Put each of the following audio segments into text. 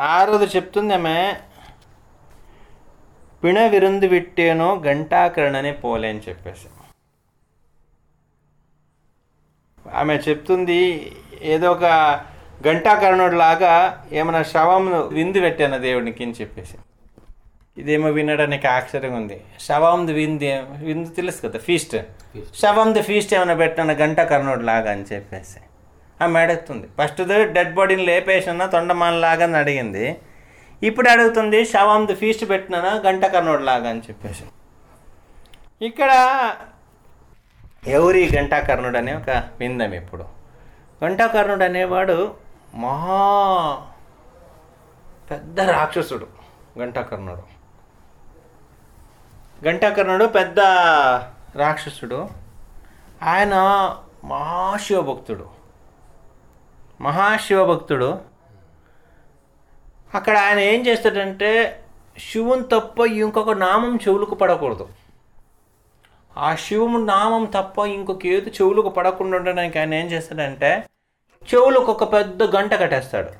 ఆరోది చెప్తుంది ఆమె పిణ విరుందు విట్టేనో గంటాకరణనే పోలే అని చెప్పేసి. ఆమె చెప్తుంది ఏదో ఒక గంటాకరణుడు లాగా ఏమైనా శవం విందు పెట్టాను దేవునికి అని చెప్పేసి. ఇదేమో వినడానికి ఆశ్చర్యంగా ఉంది. శవంది విందు విందు తెలుసు కదా ఫీస్ట్ శవంది ఫీస్ట్ ఏమైనా పెట్టిన గంటాకరణుడు లాగా అని చెప్పేసి. ఆమె మెడెత్తుంది. ఫస్ట్ డెడ్ బాడీని లేపేసిన తొండమానలాగా అని అడిగింది. ఇప్పుడు అడుగుతుంది శవంది ఫీస్ట్ పెట్టినా గంట లాగా అని చెప్పేసి. ఇక్కడ ఎవరి గంటాకర్ణుడు అనే ఒక విందం ఇప్పుడు. ఘంటాకర్ణుడు అనేవాడు మహా పెద్ద రాక్షసుడు గంటాకర్ణుడు గంటాకర్ణుడు పెద్ద రాక్షసుడు. ఆయన మహాశివభక్తుడు. మహాశివభక్తుడు. అక్కడ ఆయన ఏం చేస్తాడంటే శివుని తప్ప ఇంకొక నామం చెవులకు పడకూడదు. ఆ శివుని నామం తప్ప ఇంకొక ఏది చెవులకు పడకుండా ఉండడానికి ఆయన ఏం చేస్తాడంటే చెవులకు ఒక పెద్ద గంట కట్టేస్తాడు.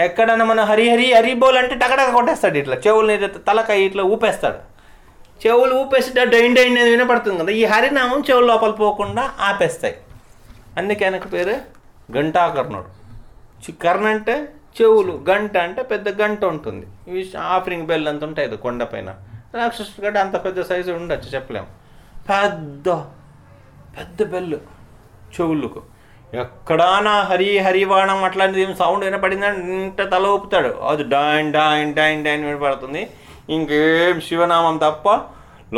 ఎక్కడన్నా మనం హరి హరి హరి బోల్ అంటే టకటక కొట్టేస్తాడు ఇట్లా. చెవులని తలకాయ ఇట్లా ఊపేస్తాడు. చెవులు ఊపేస్తే డైన్ డైన్ అనేది వినపడుతుంది కదా ఈ హరినామం చెవుల లోపల పోకుండా ఆపేస్తాయి. అందుకే ఆయనకు పేరు గంటాకర్ణుడు కర్ణ అంటే చెవులు గంట అంటే పెద్ద గంట ఉంటుంది. ఇవి ఆఫరింగ్ బెల్ అంత ఉంటాయి ఇది కొండపైన రాక్షసుడు గడ్డ అంత పెద్ద సైజు ఉండొచ్చు చెప్పలేము పెద్ద పెద్ద బెల్లు చెవులకు. ఎక్కడానా హరి హరివాణం అట్లాంటిది ఏం సౌండ్ ఇంత తల ఊపుతాడు. అది డాయిన్ డాయిన్ డాయిన్ డాయిన్ వినపడుతుంది ఇంకేం శివనామం తప్ప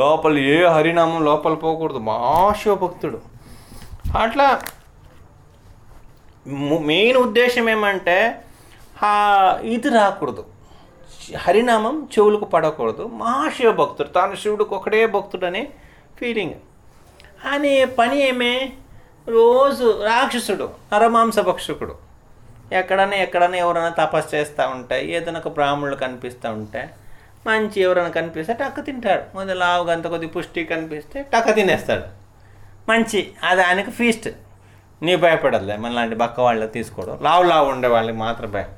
లోపల ఏ హరినామం లోపల పోకూడదు. మా శివభక్తుడు అట్లా మెయిన్ ఉద్దేశం ఏమంటే ఆ ఇది రాకూడదు. హరినామం చెవులకు పడకూడదు. మహాశివ భక్తుడు తాను శివుడికి ఒకడే అనే ఫీలింగ్ అని పని ఏమే? రోజు రాక్షసుడు నరమాంస భక్షకుడు. ఎక్కడైనా ఎక్కడైనా ఎవరైనా తపస్సు చేస్తూ ఉంటే ఏదైనా ఒక బ్రాహ్మణులు కనిపిస్తూ ఉంటే మంచి ఎవరైనా కనిపిస్తే టక్క తింటాడు. మొదలు లావుగా అంత కొద్ది పుష్టి కనిపిస్తే టక్క తినేస్తాడు. మంచి అది ఆయనకు ఫీస్ట్ నీ భయపడదులే మనలాంటి బక్క వాళ్ళు తీసుకోవడం. లావు లావు ఉండే వాళ్ళకి మాత్రం భయం.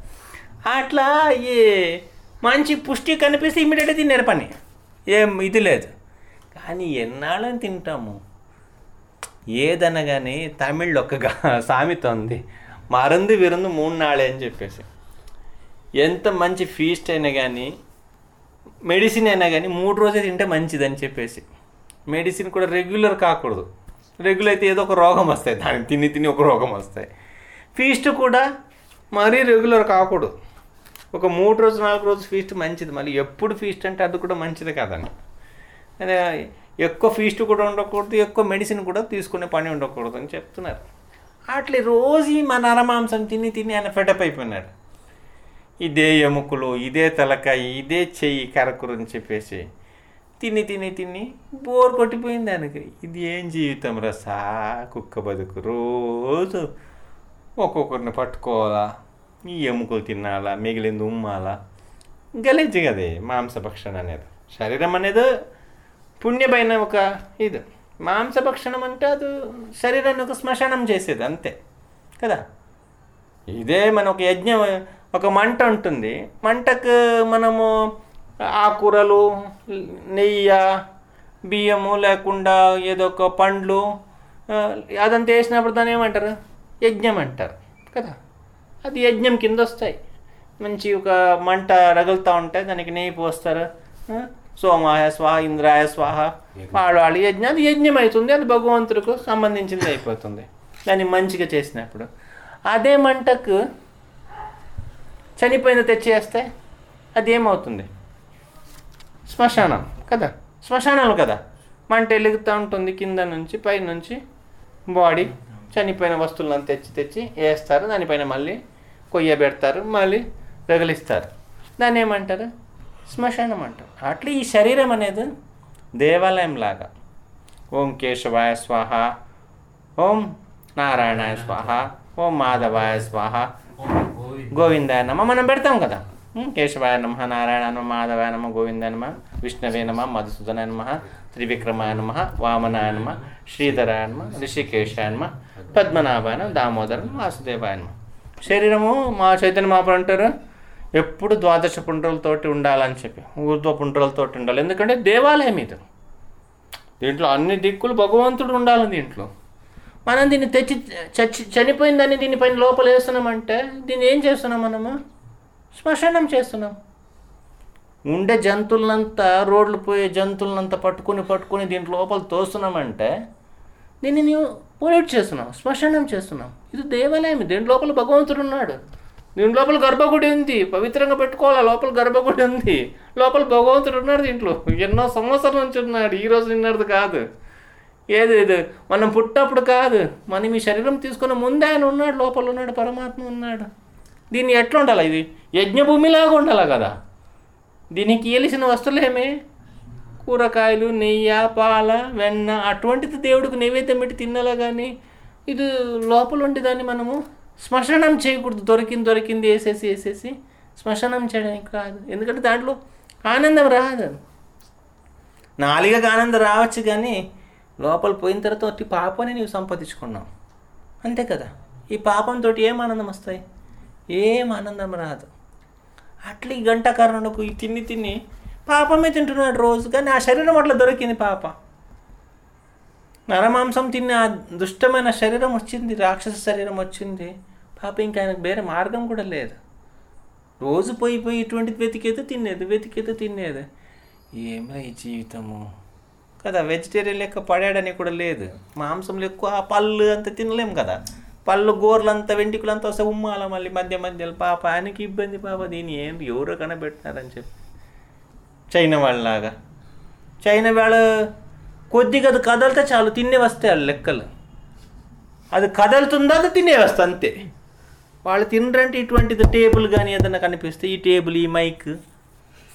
అట్లా ఈ మంచి పుష్టి కనిపిస్తే ఇమీడియట్గా తినేరు పని. ఏం ఇది లేదు. కానీ ఎన్నాళ్ళని తింటాము? ఏదనగాని తమిళ్ళో ఒక సామెత ఉంది. మరంది విరందు మూడు నాళ్ళే అని చెప్పేసి. ఎంత మంచి ఫీస్ట్ అయినా కానీ మెడిసిన్ అయినా కానీ మూడు రోజులు తింటే మంచిదని చెప్పేసి. మెడిసిన్ కూడా రెగ్యులర్ కాకూడదు. రెగ్యులర్ అయితే ఏదో ఒక రోగం వస్తాయి. దానికి తిని తిని ఒక రోగం వస్తాయి. ఫీస్ట్ కూడా మరీ రెగ్యులర్ కాకూడదు. ఒక మూడు రోజు నాలుగు రోజులు ఫీస్ట్ మంచిది. మళ్ళీ ఎప్పుడు ఫీస్ట్ అంటే అది కూడా మంచిది కాదండి. అదే ఎక్కువ ఫీస్ట్ కూడా ఉండకూడదు ఎక్కువ మెడిసిన్ కూడా తీసుకునే పని ఉండకూడదు అని చెప్తున్నారు. అట్లే రోజు ఈ మన నరమాంసం తిని తిని ఆయన ఫెటప్ అయిపోయినాడు. ఇదే ఎముకలు ఇదే తలకాయ ఇదే చెయ్యి కరకురు అని చెప్పేసి తిని తిని తిని బోర్ కొట్టిపోయింది దానికి ఇది ఏం జీవితం రా సా కుక్క బతుకు రోజు. ఒక్కొక్కరిని పట్టుకోవాలా ఈ ఎముకలు తినాలా మిగిలింది ఉమ్మాలా. గలీజు కదే మాంసభక్షణ అనేది. శరీరం అనేది పుణ్యమైన ఒక ఇది. మాంసభక్షణం అంటే అది శరీరాన్ని ఒక శ్మశానం చేసేది అంతే. కదా? ఇదే మన ఒక యజ్ఞం ఒక మంట ఉంటుంది. మంటకు మనము ఆకుకూరలు నెయ్యి బియ్యము లేకుండా ఏదో ఒక పండ్లు అదంతా వేసినప్పుడు దాన్ని ఏమంటారు? యజ్ఞం అంటారు కదా. అది యజ్ఞం కింద వస్తాయి. మంచి ఒక మంట రగులుతూ ఉంటే దానికి నెయ్యి పోస్తారు. సోమాయ స్వాహ ఇంద్రాయ స్వాహ. వాళ్ళు వాళ్ళు యజ్ఞం అది యజ్ఞం అవుతుంది అది భగవంతుడికి సంబంధించింది అయిపోతుంది. దాన్ని మంచిగా చేసినప్పుడు. అదే మంటకు చనిపోయిన తెచ్చేస్తే అది ఏమవుతుంది? శ్మశానం కదా? శ్మశానాలు కదా? మంట వెలుగుతూ ఉంటుంది కింద నుంచి పై నుంచి. బాడీ చనిపోయిన వస్తువులను తెచ్చి తెచ్చి వేస్తారు. దానిపైన మళ్ళీ కొయ్య పెడతారు మళ్ళీ రగిలిస్తారు. దాన్ని ఏమంటారు? శ్మశానం అంటారు. అట్లా ఈ శరీరం అనేది దేవాలయం లాగా. ఓం కేశవాయ స్వాహ ఓం నారాయణాయ స్వాహ ఓం మాధవాయ స్వాహ గోవిందాయ నమ మనం పెడతాం కదా? కేశవాయ నమ నారాయణ నమ మాధవాయ నమ గోవిందాయ నమ విష్ణవే నమ మధుసూదనాయ నమ త్రివిక్రమాయ నమ వామనాయ నమ శ్రీధరాయ నమ ఋషికేశాయ నమ పద్మనాభాయన దామోదరం దామోదర వాసుదేవాయ నమ. శరీరము మా చైతన్య మాపడు అంటారు? ఎప్పుడు ద్వాదశ పుండ్రలతోటి ఉండాలని చెప్పి ఊర్ధ్వ పుండ్రలతోటి ఉండాలి. ఎందుకంటే దేవాలయం ఇది. దీంట్లో అన్ని దిక్కులు భగవంతుడు ఉండాలి దీంట్లో. మనం దీన్ని తెచ్చి చచ్చి చనిపోయిందని దీనిపైన లోపల వేస్తున్నామంటే దీన్ని ఏం చేస్తున్నాం మనము? శ్మశానం చేస్తున్నాం. ఉండే జంతువులంతా రోడ్లు పోయే జంతువులంతా పట్టుకుని పట్టుకుని దీంట్లో లోపల తోస్తున్నామంటే దీన్ని నీవు పొల్యూట్ చేస్తున్నాం శ్మశానం చేస్తున్నాం ఇది దేవాలయం దీని లోపల భగవంతుడు ఉన్నాడు. దీని లోపల గర్భగుడి ఉంది పవిత్రంగా పెట్టుకోవాలి? లోపల గర్భగుడి ఉంది. లోపల భగవంతుడు ఉన్నాడు దీంట్లో. ఎన్నో సంవత్సరాల నుంచి ఉన్నాడు ఈ రోజు నిన్నది కాదు. ఏది ఇది? మనం పుట్టినప్పుడు కాదు. మనం ఈ శరీరం తీసుకున్న ముందే ఆయన ఉన్నాడు లోపల ఉన్నాడు పరమాత్మ ఉన్నాడు. దీన్ని ఎట్లా ఉండాలి ఇది? యజ్ఞభూమిలాగా ఉండాలి కదా? దీనికి ఇయలిసిన వస్తువులేమే కూరగాయలు నెయ్యి పాల వెన్న అటువంటిది దేవుడికి నైవేద్యం పెట్టి తినాలా కానీ ఇది లోపల ఉండేదాన్ని మనము శ్మశానం చేయకూడదు. దొరికింది దొరికింది వేసేసి వేసేసి శ్మశానం చేయడానికి కాదు ఎందుకంటే దాంట్లో ఆనందం రాదు నాలుగగా ఆనందం రావచ్చు కానీ లోపల పోయిన తర్వాత ఒట్టి పాపని నీవు సంపాదించుకున్నావు. అంతే కదా? ఈ పాపంతో ఏం ఆనందం వస్తాయి? ఏం ఆనందం రాదు. అట్లా ఈ గంట కారణకు ఈ తిని తిని పాపమే తింటున్నాడు రోజు. కానీ ఆ శరీరం అట్లా దొరికింది పాప. నరమాంసం తిన్న ఆ దుష్టమైన శరీరం వచ్చింది రాక్షస శరీరం వచ్చింది. పాప ఇంకా ఆయనకు వేరే మార్గం కూడా లేదు. రోజు పోయి పోయి ఇటువంటిది వెతికేదో తినేది వెతికేదో తినేది. ఏమో ఈ జీవితము? కదా వెజిటేరియన్ లెక్క పడాడని కూడా లేదు. మాంసం ఎక్కువ ఆ పళ్ళు అంత తినలేము కదా. పళ్ళు గోర్లంతా వెంటికలంతా వెంట్రుకలు అంతా వస్తే ఉమ్మాల మళ్ళీ మధ్య మధ్యలో పాప ఆయనకి ఇబ్బంది పాప దీన్ని ఏం ఎవరు కనబెట్టినారని చెప్పి. చైనా వాళ్ళలాగా. చైనా వాళ్ళ కొద్దిగా అది కదలితే చాలు తినే వస్తాయి వాళ్ళ లెక్కలు. అది కదలుతుందా అది తినే వస్తా అంతే. వాళ్ళు తినరంటే ఇటువంటిది టేబుల్ కానీ ఏదైనా కనిపిస్తే ఈ టేబుల్ ఈ మైక్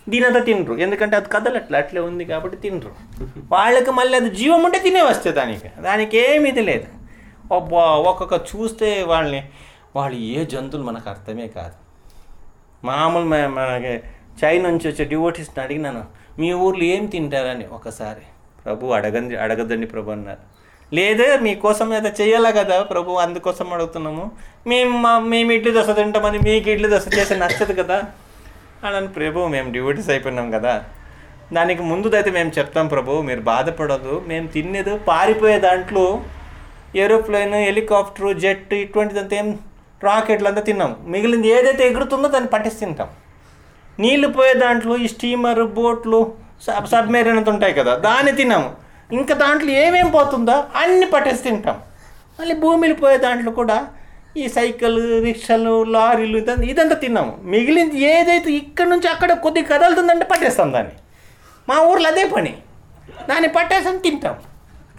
దీనంతా తినరు. ఎందుకంటే అది కదలట్లే అట్లే ఉంది కాబట్టి తినరు. వాళ్ళకి మళ్ళీ అది జీవం ఉంటే తినే వస్తే దానికి. దానికి ఏమీ ఇది లేదు. అబ్బా ఒక్కొక్క చూస్తే వాళ్ళని వాళ్ళు ఏ జంతువులు మనకు అర్థమే కాదు. మామూలు మనకి చైనా నుంచి వచ్చే డివోటీస్ని అడిగినాను మీ ఊర్లో ఏం తింటారని? ఒకసారి. ప్రభు అడగండి అడగదండి ప్రభు అన్నారు. లేదే మీకోసం ఏదో చేయాలా కదా ప్రభు అందుకోసం అడుగుతున్నాము. మేము మా మేము ఇడ్లీ దోశ తింటామని మీకు ఇడ్లీ దోశ చేస్తే నచ్చదు కదా? అని ప్రభు మేము డ్యూటీస్ అయిపోయినాం కదా. దానికి ముందుదైతే మేము చెప్తాం ప్రభు మీరు బాధపడదు మేము తినేది పారిపోయే దాంట్లో ఏరోప్లేన్ హెలికాప్టర్ జెట్ ఇటువంటిదంతా ఏం రాకెట్లు అంతా తిన్నాం. మిగిలింది ఏదైతే ఎగురుతుందో దాన్ని పట్టేసి తింటాం నీళ్ళు పోయే దాంట్లో ఈ స్టీమర్ బోట్లు సబ్ సబ్మెరీన్ అంత ఉంటాయి కదా దాన్ని తిన్నాము. ఇంకా దాంట్లో ఏమేం పోతుందో అన్ని పట్టేసి తింటాం మళ్ళీ భూమిలో పోయే దాంట్లో కూడా ఈ సైకిల్ రిక్షాలు లారీలు ఇదంతా ఇదంతా తిన్నాము. మిగిలింది ఏదైతే ఇక్కడ నుంచి అక్కడ కొద్దిగా కదలుతుందంటే పట్టేస్తాం దాన్ని. మా ఊర్లో అదే పని. దాన్ని పట్టేసాం తింటాం.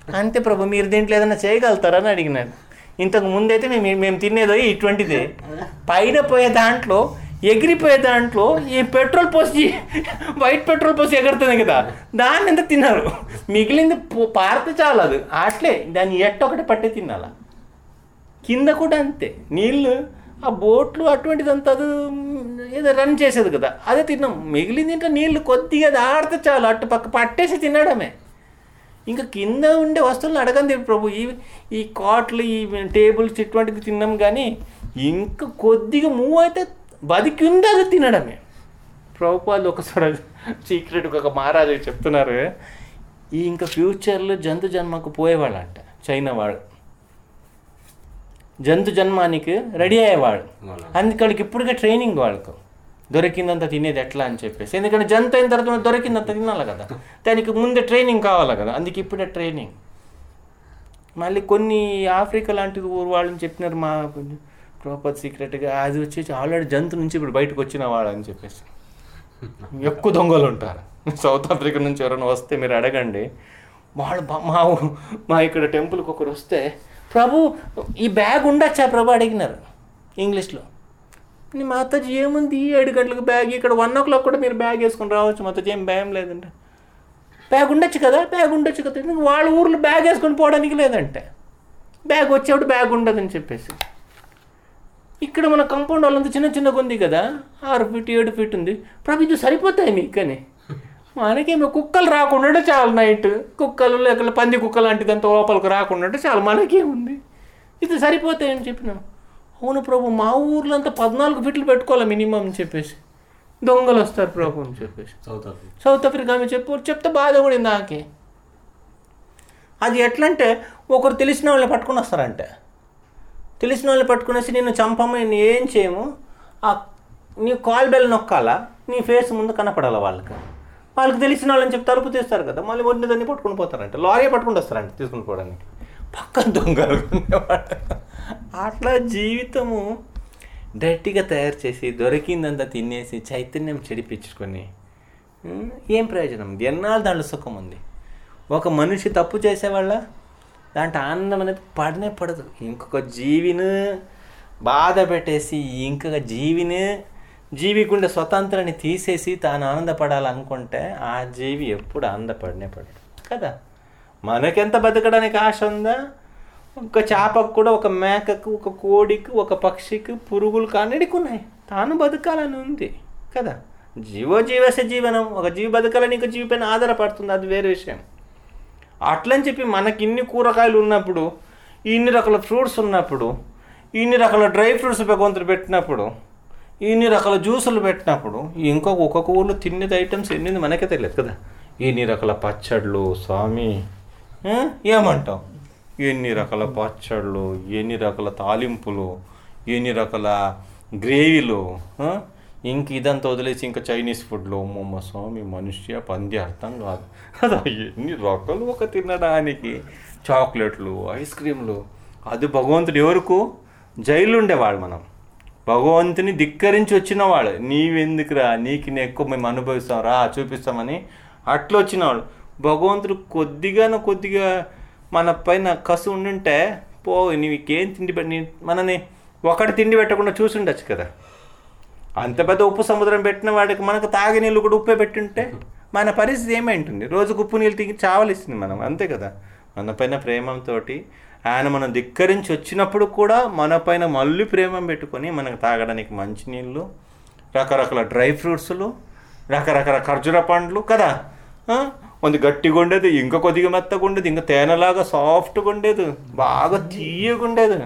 అంతే ప్రభు మీరు దీంట్లో ఏదైనా చేయగలుగుతారని అడిగినాను ఇంతకు ముందైతే మేము మేము తినేదో ఇటువంటిదే. పైన పోయే దాంట్లో ఎగిరిపోయే దాంట్లో ఈ పెట్రోల్ పోసి వైట్ పెట్రోల్ పోసి ఎగురుతుంది కదా దాన్ని ఎంత తిన్నారు? మిగిలింది పారితే చాలు అది. అట్లే దాన్ని ఎట్టొకటి పట్టే తినాల. కింద కూడా అంతే. నీళ్ళు ఆ బోట్లు అటువంటిదంతా అది ఏదో రన్ చేసేది కదా అదే తిన్నాం. మిగిలింది ఇంకా నీళ్ళు కొద్దిగా అది ఆడితే చాలు. అటు పక్క పట్టేసి తినడమే. ఇంకా కింద ఉండే వస్తువులను అడగండి ప్రభు. ఈ ఈ కాట్లు ఈ టేబుల్స్ ఇటువంటివి తిన్నాం కానీ ఇంకా కొద్దిగా మూవ్ అయితే బతికి ఉంది అది తినడమే. ప్రభుపాలు ఒకసారి సీక్రెట్ ఒక మహారాజు చెప్తున్నారు. ఈ ఇంకా ఫ్యూచర్లో జంతు జన్మకు పోయేవాళ్ళంట చైనా వాడు జంతు జన్మానికి రెడీ అయ్యేవాడు అందుకడికి ఇప్పుడుగా ట్రైనింగ్ వాళ్ళకు. దొరికిందంత తినేది ఎట్లా అని చెప్పేసి. ఎందుకంటే జంతు అయిన తర్వాత దొరికిందంత తినాలి కదా. దానికి ముందే ట్రైనింగ్ కావాలి కదా. అందుకే ఇప్పుడే ట్రైనింగ్ మళ్ళీ కొన్ని ఆఫ్రికా లాంటి ఊరు వాళ్ళని చెప్పినారు మా ప్రాపర్ సీక్రెట్గా అది వచ్చేసి ఆల్రెడీ జంతు నుంచి ఇప్పుడు బయటకు వచ్చిన వాడు అని చెప్పేసి. ఎక్కువ దొంగలు ఉంటారు. సౌత్ ఆఫ్రికా నుంచి ఎవరైనా వస్తే మీరు అడగండి. వాళ్ళు మా మా ఇక్కడ టెంపుల్కి ఒకరు వస్తే ప్రభు ఈ బ్యాగ్ ఉండొచ్చా ప్రభు అడిగినారు. ఇంగ్లీష్లో. నీ మాతాజీ ఏముంది? ఏడు గంటలకు బ్యాగ్ ఇక్కడ వన్ ఓ క్లాక్ కూడా మీరు బ్యాగ్ వేసుకొని రావచ్చు మాతాజీ ఏం భయం లేదంటే. బ్యాగ్ ఉండొచ్చు కదా? బ్యాగ్ ఉండొచ్చు కదా? ఎందుకు వాళ్ళ ఊర్లో బ్యాగ్ వేసుకొని పోవడానికి లేదంటే? బ్యాగ్ వచ్చేప్పుడు బ్యాగ్ ఉండదని చెప్పేసి. ఇక్కడ మన కంపౌండ్ వాళ్ళంతా చిన్న చిన్నగా ఉంది కదా? ఆరు ఫీట్ ఏడు ఫీట్ ఉంది. ప్రభు ఇది సరిపోతాయి మీకని. మనకేమో కుక్కలు రాకుండా చాలు నైట్ కుక్కలు లేక పంది కుక్క లాంటిదంతా లోపలికి రాకుండా చాలు. మనకేముంది? ఇది సరిపోతాయని చెప్పినాం. అవును ప్రభు మా ఊర్లో అంతా పద్నాలుగు ఫీట్లు పెట్టుకోవాలి మినిమం అని చెప్పేసి. దొంగలు వస్తారు ప్రభు అని చెప్పేసి. South Africa. సౌత్ ఆఫ్రికా ఆమె చెప్పు చెప్తే బాధ కూడా నాకే అది ఎట్లా అంటే ఒకరు తెలిసిన వాళ్ళని పట్టుకొని వస్తారంటే. తెలిసిన వాళ్ళని పట్టుకునేసి నిన్ను చంపము నేను ఏం చేయము? ఆ నీ కాల్ బెల్ నొక్కాలా? నీ ఫేస్ ముందు కనపడాలా వాళ్ళకి? వాళ్ళకి తెలిసిన వాళ్ళని చెప్పి తలుపు తీస్తారు కదా మళ్ళీ ఒడ్డు దాన్ని పట్టుకుని పోతారంట. లారీ పట్టుకుని వస్తారంట తీసుకుని పోవడానికి. పక్కన దొంగలు అట్లా జీవితము డర్టీగా తయారు చేసి దొరికిందంతా తినేసి చైతన్యం చెడిపించుకొని ఏం ప్రయోజనం? ఎన్నాళ్ళు దాంట్లో సుఖం ఉంది? ఒక మనిషి తప్పు చేసేవాళ్ళ? దాంట్లో ఆనందం అనేది పడనే పడదు. ఇంకొక జీవిని బాధ పెట్టేసి ఇంకొక జీవిని జీవికుండే స్వతంత్రాన్ని తీసేసి తాను ఆనందపడాలనుకుంటే ఆ జీవి ఎప్పుడు ఆనందపడనే పడదు. కదా? మనకెంత బతకడానికి ఆశ ఉందా? ఒక చేపకు కూడా ఒక మేకకు ఒక కోడికి ఒక పక్షికి పురుగులు కానిడికున్నాయి ఉన్నాయి. తాను బతకాలని ఉంది కదా? జీవో జీవస జీవనం. ఒక జీవి బతకాలని ఇంకో జీవి పైన ఆధారపడుతుంది. అది వేరే విషయం. అట్లని చెప్పి మనకి ఇన్ని కూరగాయలు ఉన్నప్పుడు ఇన్ని రకాల ఫ్రూట్స్ ఉన్నప్పుడు ఇన్ని రకాల డ్రై ఫ్రూట్స్ భగవంతుడు పెట్టినప్పుడు ఇన్ని రకాల జ్యూసులు పెట్టినప్పుడు ఇంకొక ఒక్కొక్క ఊళ్ళో తినేది ఐటమ్స్ ఎన్ని మనకే తెలియదు కదా? ఇన్ని రకాల పచ్చళ్ళు స్వామి ఏమంటావు? ఎన్ని రకాల పచ్చళ్ళు ఎన్ని రకాల తాలింపులు ఎన్ని రకాల గ్రేవీలు ఇంక ఇదంతా వదిలేసి ఇంకా చైనీస్ ఫుడ్లో. మొమ్మ స్వామి మనుష్య పంది అర్థం కాదు. కదా ఎన్ని రకాలు ఒక తినడానికి? చాక్లెట్లు ఐస్ క్రీమ్లు. అది భగవంతుడు ఎవరికు? జైలు ఉండేవాళ్ళు మనం. భగవంతుని ధిక్కరించి వచ్చిన నీవెందుకురా? నీకు నేను ఎక్కువ మేము అనుభవిస్తాం. రా చూపిస్తామని అట్లా వచ్చిన వాళ్ళు భగవంతుడు కొద్దిగానో కొద్దిగా మన పైన కసు ఉండింటే పో నీకేం తిండి పెట్టి మనని ఒకటి తిండి పెట్టకుండా చూసి ఉండొచ్చు కదా. అంత పెద్ద ఉప్పు సముద్రం పెట్టిన వాడికి మనకు తాగే నీళ్ళు కూడా ఉప్పే పెట్టుంటే మన పరిస్థితి ఏమై ఉంటుంది? రోజుకు ఉప్పు నీళ్ళు తిని చావలిస్తుంది మనం అంతే కదా. మన పైన ప్రేమంతో ఆయన మనం ధిక్కరించి వచ్చినప్పుడు కూడా మన పైన మళ్ళీ ప్రేమ పెట్టుకొని మనకు తాగడానికి మంచి నీళ్ళు రకరకాల డ్రై ఫ్రూట్స్లు రకరకాల ఖర్జూర పండ్లు కదా. కొంచెం గట్టిగా ఉండేది ఇంకా కొద్దిగా మెత్తగా ఉండేది ఇంకా తేనెలాగా సాఫ్ట్గా ఉండేది బాగా తీయగా ఉండేది.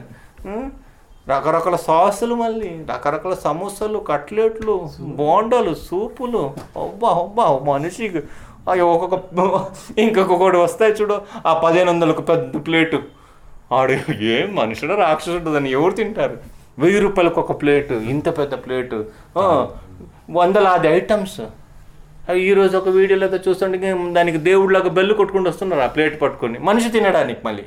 రకరకాల సాసులు మళ్ళీ రకరకాల సమోసాలు కట్లెట్లు బోండాలు సూపులు. అబ్బా అబ్బా మనిషికి. అయ్యో ఒక్కొక్క ఇంకొకటి వస్తాయి చూడు ఆ పదిహేను వందలకు పెద్ద ప్లేటు. ఆడు ఏం మనుషుడు రాక్షసుడు దాన్ని ఎవరు తింటారు? వెయ్యి రూపాయలకు ఒక ప్లేటు ఇంత పెద్ద ప్లేటు. వందలాది ఐటమ్స్. ఈరోజు ఒక వీడియోలో అయితే చూస్తుంటే దానికి దేవుడిలాగా బెల్లు కొట్టుకుంటూ వస్తున్నారు ఆ ప్లేట్ పట్టుకొని. మనిషి తినడానికి మళ్ళీ.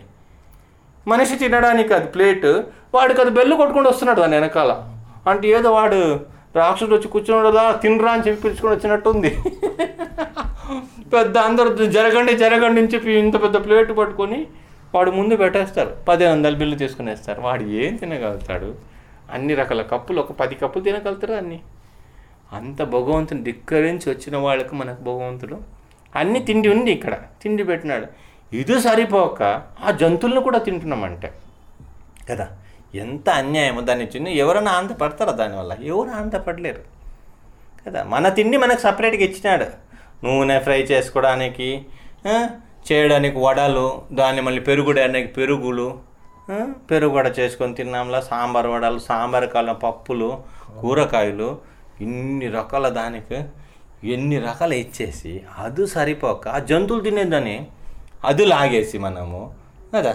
మనిషి తినడానికి అది ప్లేట్. వాడికి అది బెల్లు కొట్టుకుంటూ వస్తున్నాడు దాని వెనకాల. అంటే ఏదో వాడు రాక్షసుడు వచ్చి కూర్చున్నాడుదా తినరా అని చెప్పి పిలుచుకొని వచ్చినట్టు ఉంది. పెద్ద అందరు జరగండి జరగండి అని చెప్పి ఇంత పెద్ద ప్లేట్ పట్టుకొని వాడు ముందు పెట్టేస్తారు. పదిహేను వందల బిల్లు తీసుకునేస్తారు. వాడు ఏం తినగలుగుతాడు? అన్ని రకాల కప్పులు ఒక పది కప్పులు తినగలుగుతారు అన్ని? అంత భగవంతుని ధిక్కరించి వచ్చిన వాళ్ళకి మనకు భగవంతుడు అన్ని తిండి ఉంది ఇక్కడ. తిండి పెట్టినాడు. ఇది సరిపోక ఆ జంతువులను కూడా తింటున్నామంటే. కదా? ఎంత అన్యాయమో దాన్ని చిన్న ఎవరైనా ఆనందపడతారా దానివల్ల? ఎవరు ఆనందపడలేరు. కదా? మన తిండి మనకు సపరేట్గా ఇచ్చినాడు. నూనె ఫ్రై చేసుకోవడానికి చేయడానికి వడలు దాన్ని మళ్ళీ పెరుగుడానికి పెరుగులు పెరుగు వడ చేసుకొని తిన్నాంలా సాంబార్ వడలు సాంబార్ కాలం పప్పులు కూరగాయలు ఇన్ని రకాల దానికి ఎన్ని రకాలు ఇచ్చేసి అది సరిపోక ఆ జంతువులు తినేదని అది లాగేసి మనము కదా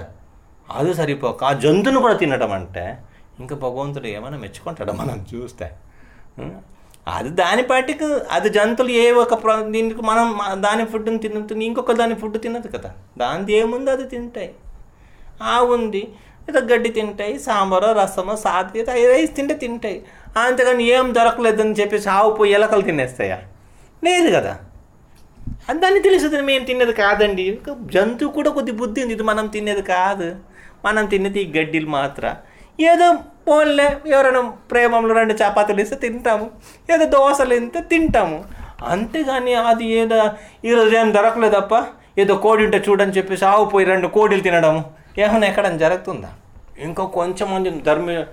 అది సరిపోక ఆ జంతువును కూడా తినడం అంటే ఇంకా భగవంతుడు ఏమైనా మెచ్చుకుంటాడు మనం చూస్తే అది దాని పాటికి అది జంతువులు ఏ ఒక దీనికి మనం దాని ఫుడ్ని తినుతుంది ఇంకొక దాని ఫుడ్ తినదు కదా దానిది ఏముంది అది తింటాయి ఆ ఉంది లేదా గడ్డి తింటాయి సాంబారో రసమో సాతి ఏదో రైస్ తింటే తింటాయి అంతేగాని ఏం దొరకలేదని చెప్పేసి ఆవు పోయి ఎలకలు తినేస్తాయా? లేదు కదా. అది దాన్ని తెలుస్తుంది మేము తినేది కాదండి. ఇంకా జంతువు కూడా కొద్ది బుద్ధి ఉంది. ఇది మనం తినేది కాదు. మనం తినేది ఈ గడ్డిలు మాత్ర. ఏదో పోన్లే ఎవరైనా ప్రేమంలో రెండు చపాతీలు ఇస్తే తింటాము. ఏదో దోశలు ఇంతే తింటాము. అంతేగాని అది ఏదో ఈరోజు ఏం దొరకలేదప్ప. ఏదో కోడి ఉంటే చూడని చెప్పేసి ఆవు పోయి రెండు కోడిలు తినడం ఏమైనా ఎక్కడైనా జరుగుతుందా? ఇంకో కొంచెం మంది ధర్మ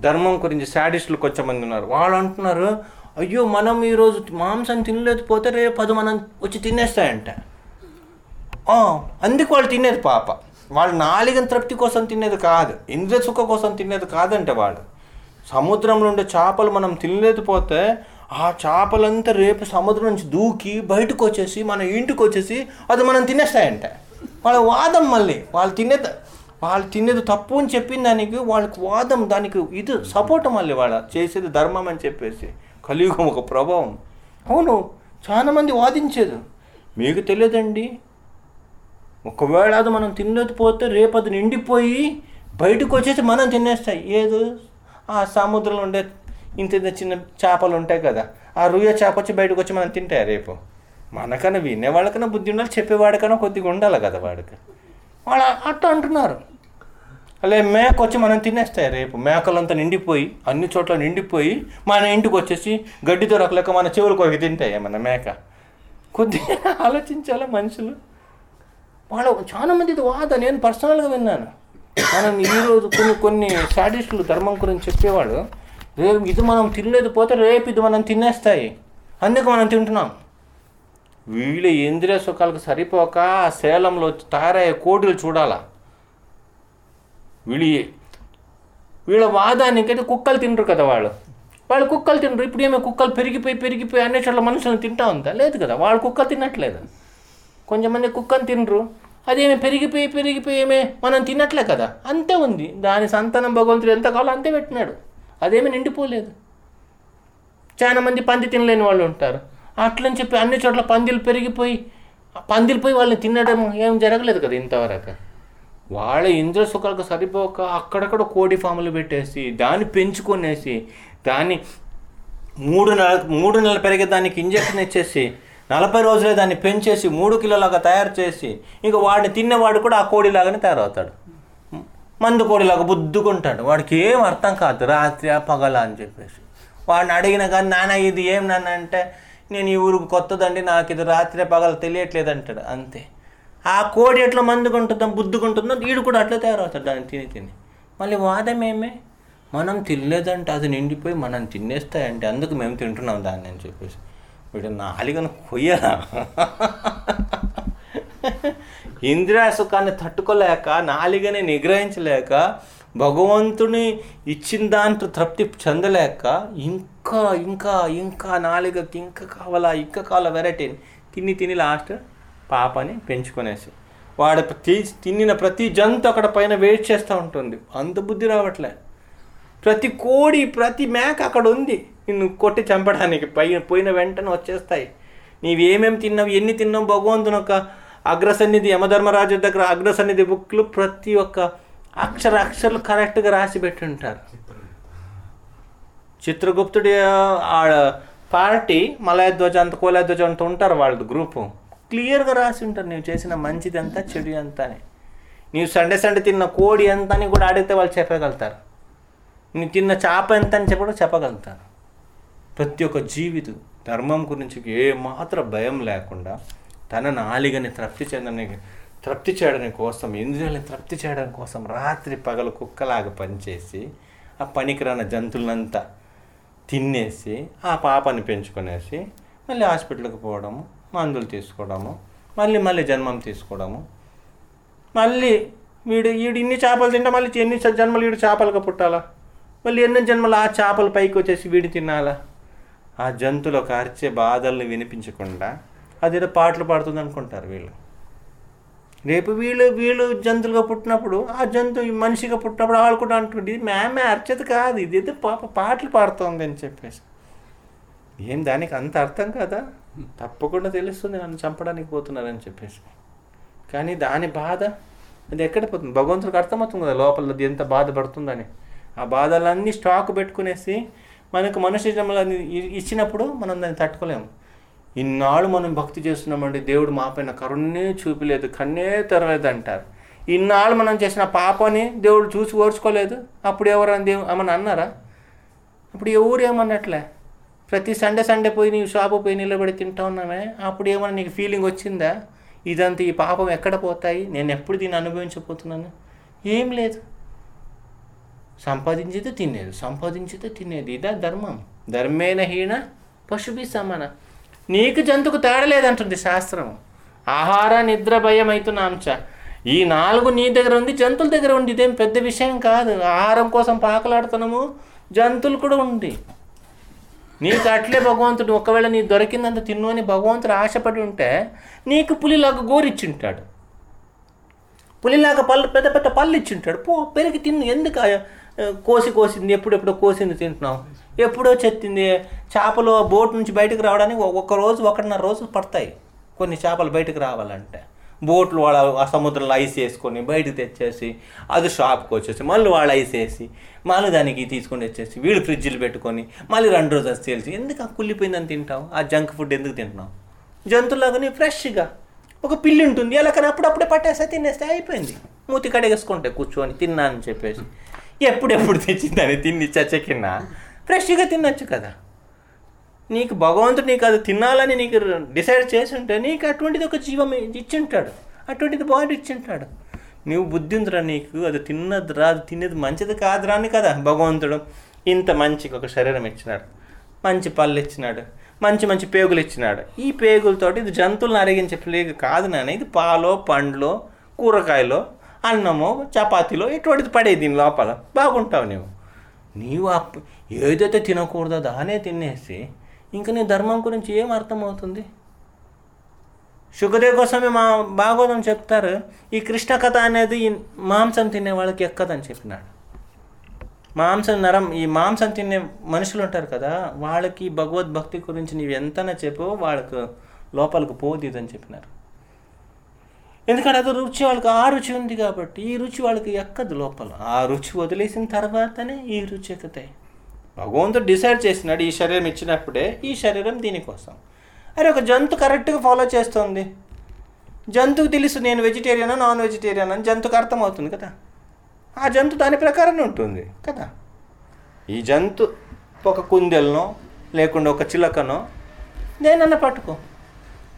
ధర్మం గురించి శాడిస్టులు కొంచెం మంది ఉన్నారు. వాళ్ళు అంటున్నారు అయ్యో మనం ఈరోజు మాంసం తినలేకపోతే రేపు అది మనం వచ్చి తినేస్తాయంట. అందుకు వాళ్ళు తినేది పాప. వాళ్ళు నాలుగిన తృప్తి కోసం తినేది కాదు ఇంద్ర సుఖ కోసం తినేది కాదంటే వాళ్ళు. సముద్రంలో ఉండే చేపలు మనం తినలేకపోతే ఆ చేపలంతా రేపు సముద్రం నుంచి దూకి బయటకు వచ్చేసి మన ఇంటికి వచ్చేసి అది మనం తినేస్తాయంట. వాళ్ళ వాదం మళ్ళీ వాళ్ళు తినేది వాళ్ళు తినేది తప్పు అని చెప్పిన దానికి వాళ్ళకి వాదం దానికి ఇది సపోర్ట్ మళ్ళీ వాళ్ళ చేసేది ధర్మం అని చెప్పేసి. కలియుగం ఒక ప్రభావం. అవును చాలామంది వాదించేది. మీకు తెలియదండి. ఒకవేళ అది మనం తినలేకపోతే రేపు అది నిండిపోయి బయటకు వచ్చేసి మనం తినేస్తాయి. ఏదో? ఆ సముద్రంలో ఉండే ఇంత చిన్న చేపలు ఉంటాయి కదా. ఆ రుయ్య చేప వచ్చి బయటకు వచ్చి మనం తింటాయి రేపు? మనకన్నా వినేవాళ్ళకన్నా బుద్ధి ఉండాలి చెప్పేవాడికన్నా కొద్దిగా ఉండాలి కదా వాడికి. వాళ్ళు అట్లా అంటున్నారు. అలా మేక వచ్చి మనం తినేస్తాయి రేపు. మేకలంతా నిండిపోయి అన్ని చోట్ల నిండిపోయి మన ఇంటికి వచ్చేసి గడ్డి దొరకలేక మన చెవులు కొరికి తింటాయి మన మేక. కొద్దిగా ఆలోచించాలా మనుషులు? వాళ్ళ చాలామంది ఇది వాద. నేను పర్సనల్గా విన్నాను. మనం ఈరోజు కొన్ని కొన్ని సాడిస్టులు ధర్మం గురించి చెప్పేవాడు రేపు ఇది మనం తినలేదు పోతే రేపు ఇది మనం తినేస్తాయి. అందుకు మనం తింటున్నాం. వీళ్ళ ఇంద్రియ సుఖాలకు సరిపోక సేలంలో తయారయ్యే కోటీలు చూడాలా? వీళ్ళు వీళ్ళ వాదానికైతే కుక్కలు తినరు కదా వాళ్ళు. వాళ్ళు కుక్కలు తినరు ఇప్పుడు ఏమో కుక్కలు పెరిగిపోయి పెరిగిపోయి అన్ని చోట్ల మనుషులను తింటా ఉందా? లేదు కదా. వాళ్ళు కుక్కలు తినట్లేదు? కొంచెమంది కుక్కను తినరు అదేమి పెరిగిపోయి పెరిగిపోయి ఏమే మనం తినట్లే కదా? అంతే ఉంది. దాని సంతానం భగవంతుడు ఎంత కావాలో అంతే పెట్టినాడు. అదేమీ నిండిపోలేదు. చాలా మంది పంది తినలేని వాళ్ళు ఉంటారు. అట్లని చెప్పి అన్ని చోట్ల పందిలు పెరిగిపోయి ఆ పందిలు పోయి వాళ్ళని తినడం ఏం జరగలేదు కదా ఇంతవరకు. వాళ్ళ ఇంద్ర సుఖాలకు సరిపోక అక్కడక్కడ కోడి ఫాములు పెట్టేసి దాన్ని పెంచుకొనేసి దాన్ని మూడు నెల మూడు నెలలు పెరిగే దానికి ఇంజక్షన్ ఇచ్చేసి నలభై రోజులే దాన్ని పెంచేసి మూడు కిలోలాగా తయారు చేసి ఇంకా వాడిని తిన్నవాడు కూడా ఆ కోడిలాగానే తయారవుతాడు. మందు కోడిలాగా బుద్దుకుంటాడు. వాడికి ఏం అర్థం కాదు రాత్రి పగల అని చెప్పేసి. వాడిని అడిగిన కానీ నాన్న ఇది ఏం నాన్న? అంటే నేను ఈ ఊరికి కొత్తదండి నాకు ఇది రాత్రి పగల తెలియట్లేదు అంటాడు అంతే. ఆ కోడి ఎట్లా మందుకుంటుందో బుద్ధుకుంటుందో వీడు కూడా అట్లా తయారవుతాడు దాన్ని తిని తిని. మళ్ళీ వాదం ఏమే? మనం తినలేదంటే అది నిండిపోయి మనం తినేస్తాయంటే అందుకు మేము తింటున్నాం దాన్ని అని చెప్పేసి. వీడు నాలుగను కొయ్యరా ఇంద్రియ సుఖాన్ని తట్టుకోలేక నాలిగని నిగ్రహించలేక భగవంతుని ఇచ్చిన దాంట్లో తృప్తి చెందలేక ఇంకా ఇంకా ఇంకా నాలుగకి ఇంకా కావాలా ఇంకా కావాలా వెరైటీ తిని తిని లాస్ట్ పాపని పెంచుకునేసి వాడు తీ- తిన్నిన ప్రతి జంతు అక్కడ పైన వెయిట్ చేస్తూ ఉంటుంది. అంత బుద్ధి రావట్లే. ప్రతి కోడి ప్రతి మేక అక్కడ ఉంది. నిన్ను కొట్టి చంపడానికి పై పోయిన వెంటనే వచ్చేస్తాయి. నీవేమేమి తిన్నావు ఎన్ని తిన్నావు? భగవంతుని ఒక అగ్రసన్నిధి యమధర్మరాజు దగ్గర అగ్రసన్నిధి బుక్లు ప్రతి ఒక్క అక్షర అక్షరాలు కరెక్ట్గా రాసి పెట్టి ఉంటారు చిత్రగుప్తుడి పార్టీ మలయధ్వజ అంత కోలధ్వజ అంత ఉంటారు వాళ్ళది గ్రూపు. క్లియర్గా రాసి ఉంటారు నీవు చేసిన మంచిది అంతా చెడు ఎంత అని నీవు సండే సండే తిన్న కోడి ఎంత అని కూడా అడిగితే వాళ్ళు చెప్పగలుగుతారు. నువ్వు తిన్న చేప ఎంత అని చెప్పి చెప్పగలుగుతారు. ప్రతి ఒక్క జీవితం ధర్మం గురించి ఏ మాత్రం భయం లేకుండా తన నాలిగని తృప్తి చెందడానికి తృప్తి చేయడం కోసం ఇంద్రియాలను తృప్తి చేయడం కోసం రాత్రి పగలు కుక్కలాగా పనిచేసి ఆ పనికిరాన జంతువులంతా తినేసి ఆ పాపని పెంచుకునేసి మళ్ళీ హాస్పిటల్కి పోవడము మందులు తీసుకోవడము మళ్ళీ మళ్ళీ జన్మం తీసుకోవడము మళ్ళీ వీడు వీడు ఇన్ని చేపలు తింటే మళ్ళీ ఎన్ని జన్మలు వీడు చేపలుగా పుట్టాలా? మళ్ళీ ఎన్ని జన్మలు ఆ చేపలు పైకి వచ్చేసి వీడి తినాలా? ఆ జంతువులకు ఒక అరిచే బాధల్ని వినిపించకుండా అదేదో పాటలు పాడుతుంది అనుకుంటారు వీళ్ళు. రేపు వీళ్ళు వీళ్ళు జంతువులుగా పుట్టినప్పుడు ఆ జంతువు మనిషిగా పుట్టినప్పుడు ఆడుకుంటా కూడా అంటుంది ఇది మేమే అర్చత కాదు ఇది ఏదో పాప పాటలు పాడుతోంది అని చెప్పేసి. ఏం దానికి అంత అర్థం కదా? తప్పకుండా తెలుస్తుంది నన్ను చంపడానికి పోతున్నారని చెప్పేసి. కానీ దాని బాధ అది ఎక్కడ పోతుంది? భగవంతుడికి అర్థమవుతుంది కదా లోపల ఎంత బాధపడుతుందని. ఆ బాధలన్నీ స్టాక్ పెట్టుకునేసి మనకు మనుష్య జన్మలు ఇచ్చినప్పుడు మనం దాన్ని తట్టుకోలేము. ఇన్నాళ్ళు మనం భక్తి చేస్తున్నామండి దేవుడు మాపైన కరుణ్ణి చూపలేదు కన్నే తెరలేదు అంటారు ఇన్నాళ్ళు మనం చేసిన పాపని దేవుడు చూసి ఓర్చుకోలేదు. అప్పుడు ఎవరైనా దేవు ఏమని అన్నారా? అప్పుడు ఎవరు ఏమన్నట్లే ప్రతి సండే సండే పోయి నీవు షాపు పోయి నిలబడి తింటా ఉన్నామే. అప్పుడు ఏమన్నా నీకు ఫీలింగ్ వచ్చిందా? ఇదంతా ఈ పాపం ఎక్కడ పోతాయి? నేను ఎప్పుడు దీన్ని అనుభవించబోతున్నాను? ఏం లేదు. సంపాదించితే తినేది సంపాదించితే తినేది. ఇదా ధర్మం. ధర్మేన హీన పశుభి సమాన నీకు జంతుకు తేడలేదంటుంది శాస్త్రం. ఆహార నిద్ర భయం అవుతున్నాంచ ఈ నాలుగు నీ దగ్గర ఉంది జంతువుల దగ్గర ఉంది. ఇదేం పెద్ద విషయం కాదు. ఆహారం కోసం పాకలాడుతున్నాము జంతువులు కూడా ఉంది. నీకు అట్లే భగవంతుడు. ఒకవేళ నీ దొరికిందంత తిన్ను అని భగవంతుడు ఆశపడి ఉంటే నీకు పులిలాగా గోరిచ్చుంటాడు. పులిలాగా పళ్ళు పెద్ద పెద్ద పళ్ళు ఇచ్చింటాడు. పో పెరిగి తిన్ను. ఎందుకు కోసి కోసింది? ఎప్పుడెప్పుడో కోసింది తింటున్నావు. ఎప్పుడో చెత్తింది. చేపలు బోట్ నుంచి బయటకు రావడానికి ఒ- ఒక రోజు ఒకటిన్నర రోజులు పడతాయి కొన్ని చేపలు బయటకు రావాలంటే. బోట్లు వాళ్ళ ఆ సముద్రంలో ఐస్ వేసుకొని బయటకు తెచ్చేసి అది షాప్కి వచ్చేసి మళ్ళీ వాళ్ళు ఐస్ వేసి మళ్ళీ దానికి తీసుకొని వచ్చేసి వీళ్ళు ఫ్రిడ్జ్లు పెట్టుకొని మళ్ళీ రెండు రోజులు తేల్చి ఎందుకు ఆ కుళ్ళిపోయిందని తింటావు? ఆ జంక్ ఫుడ్ ఎందుకు తింటున్నావు? జంతువులాగానే ఫ్రెష్గా. ఒక పిల్లి ఉంటుంది అలా కానీ అప్పుడప్పుడే పట్టేస్తే తినేస్తే అయిపోయింది. మూతి కడిగేసుకుంటే కూర్చొని తిన్నానని చెప్పేసి ఎప్పుడెప్పుడు తెచ్చిందని తిని చచ్చకిన్నా ఫ్రెష్గా తినొచ్చు కదా. నీకు భగవంతుడు నీకు అది తినాలని నీకు డిసైడ్ చేసి ఉంటే నీకు అటువంటిది ఒక జీవం ఇచ్చింటాడు. అటువంటిది బాడీ ఇచ్చింటాడు. నువ్వు బుద్ధి ఉందిరా నీకు అది తిన్నది రాదు తినేది మంచిది కాదురా అని కదా భగవంతుడు. ఇంత మంచికి ఒక శరీరం ఇచ్చినాడు. మంచి పళ్ళు ఇచ్చినాడు. మంచి మంచి పేగులు ఇచ్చినాడు. ఈ పేగులతోటి ఇది జంతువులను అరిగించే ప్లేగు కాదు నాన్న. ఇది పాలో పండ్లో కూరగాయలో అన్నమో చపాతీలో ఇటువంటిది పడే దీని లోపల. బాగుంటావు నువ్వు. నీవు ఏదైతే తినకూడదో దానే తినేసి ఇంక నీ ధర్మం గురించి ఏం అర్థమవుతుంది? సుఖదేవ్ కోసమే మా భాగవతం చెప్తారు ఈ కృష్ణ కథ అనేది ఈ మాంసం తినే వాళ్ళకి ఎక్కదని చెప్పినాడు. మాంసం నరం ఈ మాంసం తినే మనుషులు ఉంటారు కదా వాళ్ళకి భగవద్భక్తి గురించి నీవు ఎంతనా చెప్పో వాళ్ళకు లోపలికి పోదీదని చెప్పినారు. ఎందుకంటే అది రుచి వాళ్ళకి ఆ రుచి ఉంది కాబట్టి ఈ రుచి వాళ్ళకి ఎక్కదు లోపల. ఆ రుచి వదిలేసిన తర్వాతనే ఈ రుచి ఎక్కుతాయి భగవంతుడు డిసైడ్ చేసినాడు ఈ శరీరం ఇచ్చినప్పుడే ఈ శరీరం దీనికోసం అరే ఒక జంతు కరెక్ట్గా ఫాలో చేస్తుంది. జంతువుకి తెలుసు నేను వెజిటేరియనా నాన్ వెజిటేరియన్ అని జంతువుకి అర్థమవుతుంది కదా. ఆ జంతు దాని ప్రకారమే ఉంటుంది కదా. ఈ జంతు ఒక కుందెలనో లేకుండా ఒక చిలకనో దేనన్నా పట్టుకో.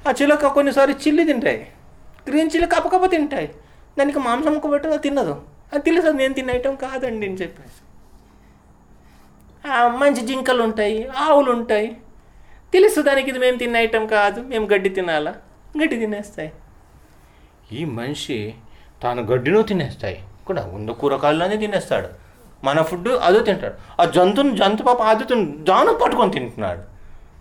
ఆ చిలక కొన్నిసారి చిల్లి తింటాయి. గ్రీన్ చిల్లి కప్పకప్ప తింటాయి. దానికి మాంసం పెట్టదు తినదు. అది తెలుసు నేను తిన్న ఐటెం కాదండి అని చెప్పేసి. మంచి జింకలు ఉంటాయి ఆవులు ఉంటాయి. తెలుసు దానికి ఇది మేము తిన్న ఐటెం కాదు మేము గడ్డి తినాలా? గడ్డి తినేస్తాయి. ఈ మనిషి తాను గడ్డినూ తినేస్తాయి. కూడా ఉన్న కూరగాయలనే తినేస్తాడు. మన ఫుడ్ అదో తింటాడు. ఆ జంతువుని జంతు పాప అది తిన్ దాను పట్టుకొని తింటున్నాడు.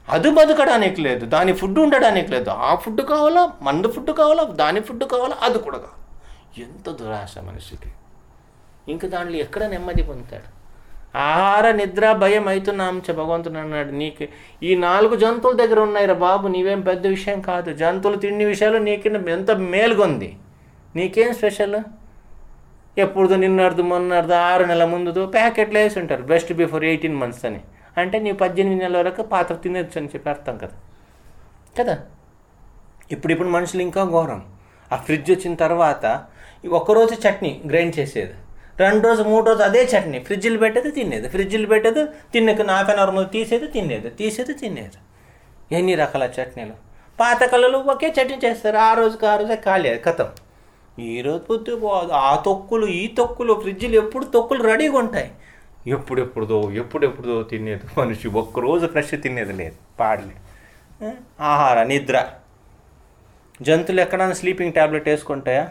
అది బతకడానికి లేదు దాని ఫుడ్ ఉండడానికి లేదు. ఆ ఫుడ్ కావాలా మందు ఫుడ్ కావాలా దాని ఫుడ్ కావాలా అది కూడా కావాలి ఎంత దురాశ మనిషికి. ఇంకా దాంట్లో ఎక్కడ నెమ్మది పొందుతాడు? ఆహార నిద్ర భయం అవుతున్నాం చె భగవంతుడు అన్నాడు. నీకు ఈ నాలుగు జంతువుల దగ్గర ఉన్నాయిరా బాబు నీవేం పెద్ద విషయం కాదు. జంతువులు తిండి విషయాలు నీకు ఎంత మేలుగొంది? నీకేం స్పెషల్? ఎప్పుడు నిన్నర్దు మొన్నర్దు ఆరు నెలల ముందుదో ప్యాకెట్లు వేసి ఉంటారు. బెస్ట్ బిఫోర్ ఎయిటీన్ మంత్స్ అని. అంటే నీ పద్దెనిమిది నెలల వరకు పాత్ర తినొచ్చు అని చెప్పి అర్థం కదా. కదా? ఇప్పుడు ఇప్పుడు మనుషులు ఇంకా ఘోరం. ఆ ఫ్రిడ్జ్ వచ్చిన తర్వాత ఒక్కరోజు చట్నీ గ్రైండ్ చేసేది. రెండు రోజు మూడు రోజు అదే చట్నీ. ఫ్రిడ్జ్లు పెట్టేది తినేది. ఫ్రిడ్జ్లు పెట్టేది తిన్నక హాఫ్ అన్ అవర్ ముందు తీసేది తినేది. తీసేది తినేది. ఎన్ని రకాల చట్నీలు? పాత కళలు ఒకే చట్నీ చేస్తారు. ఆ రోజుకి ఆ రోజే ఖాళీ కథం. ఈ రోజు పొద్దు పోదు. ఆ తొక్కులు ఈ తొక్కులు ఫ్రిడ్జ్లు ఎప్పుడు తొక్కులు రెడీగా ఉంటాయి? ఎప్పుడెప్పుడుదో ఎప్పుడెప్పుడుదో తినేది మనిషి. ఒక్కరోజు ఫ్రెష్ తినేది లేదు. పాడలే. ఆహార నిద్ర. జంతువులు ఎక్కడైనా స్లీపింగ్ ట్యాబ్లెట్ వేసుకుంటాయా?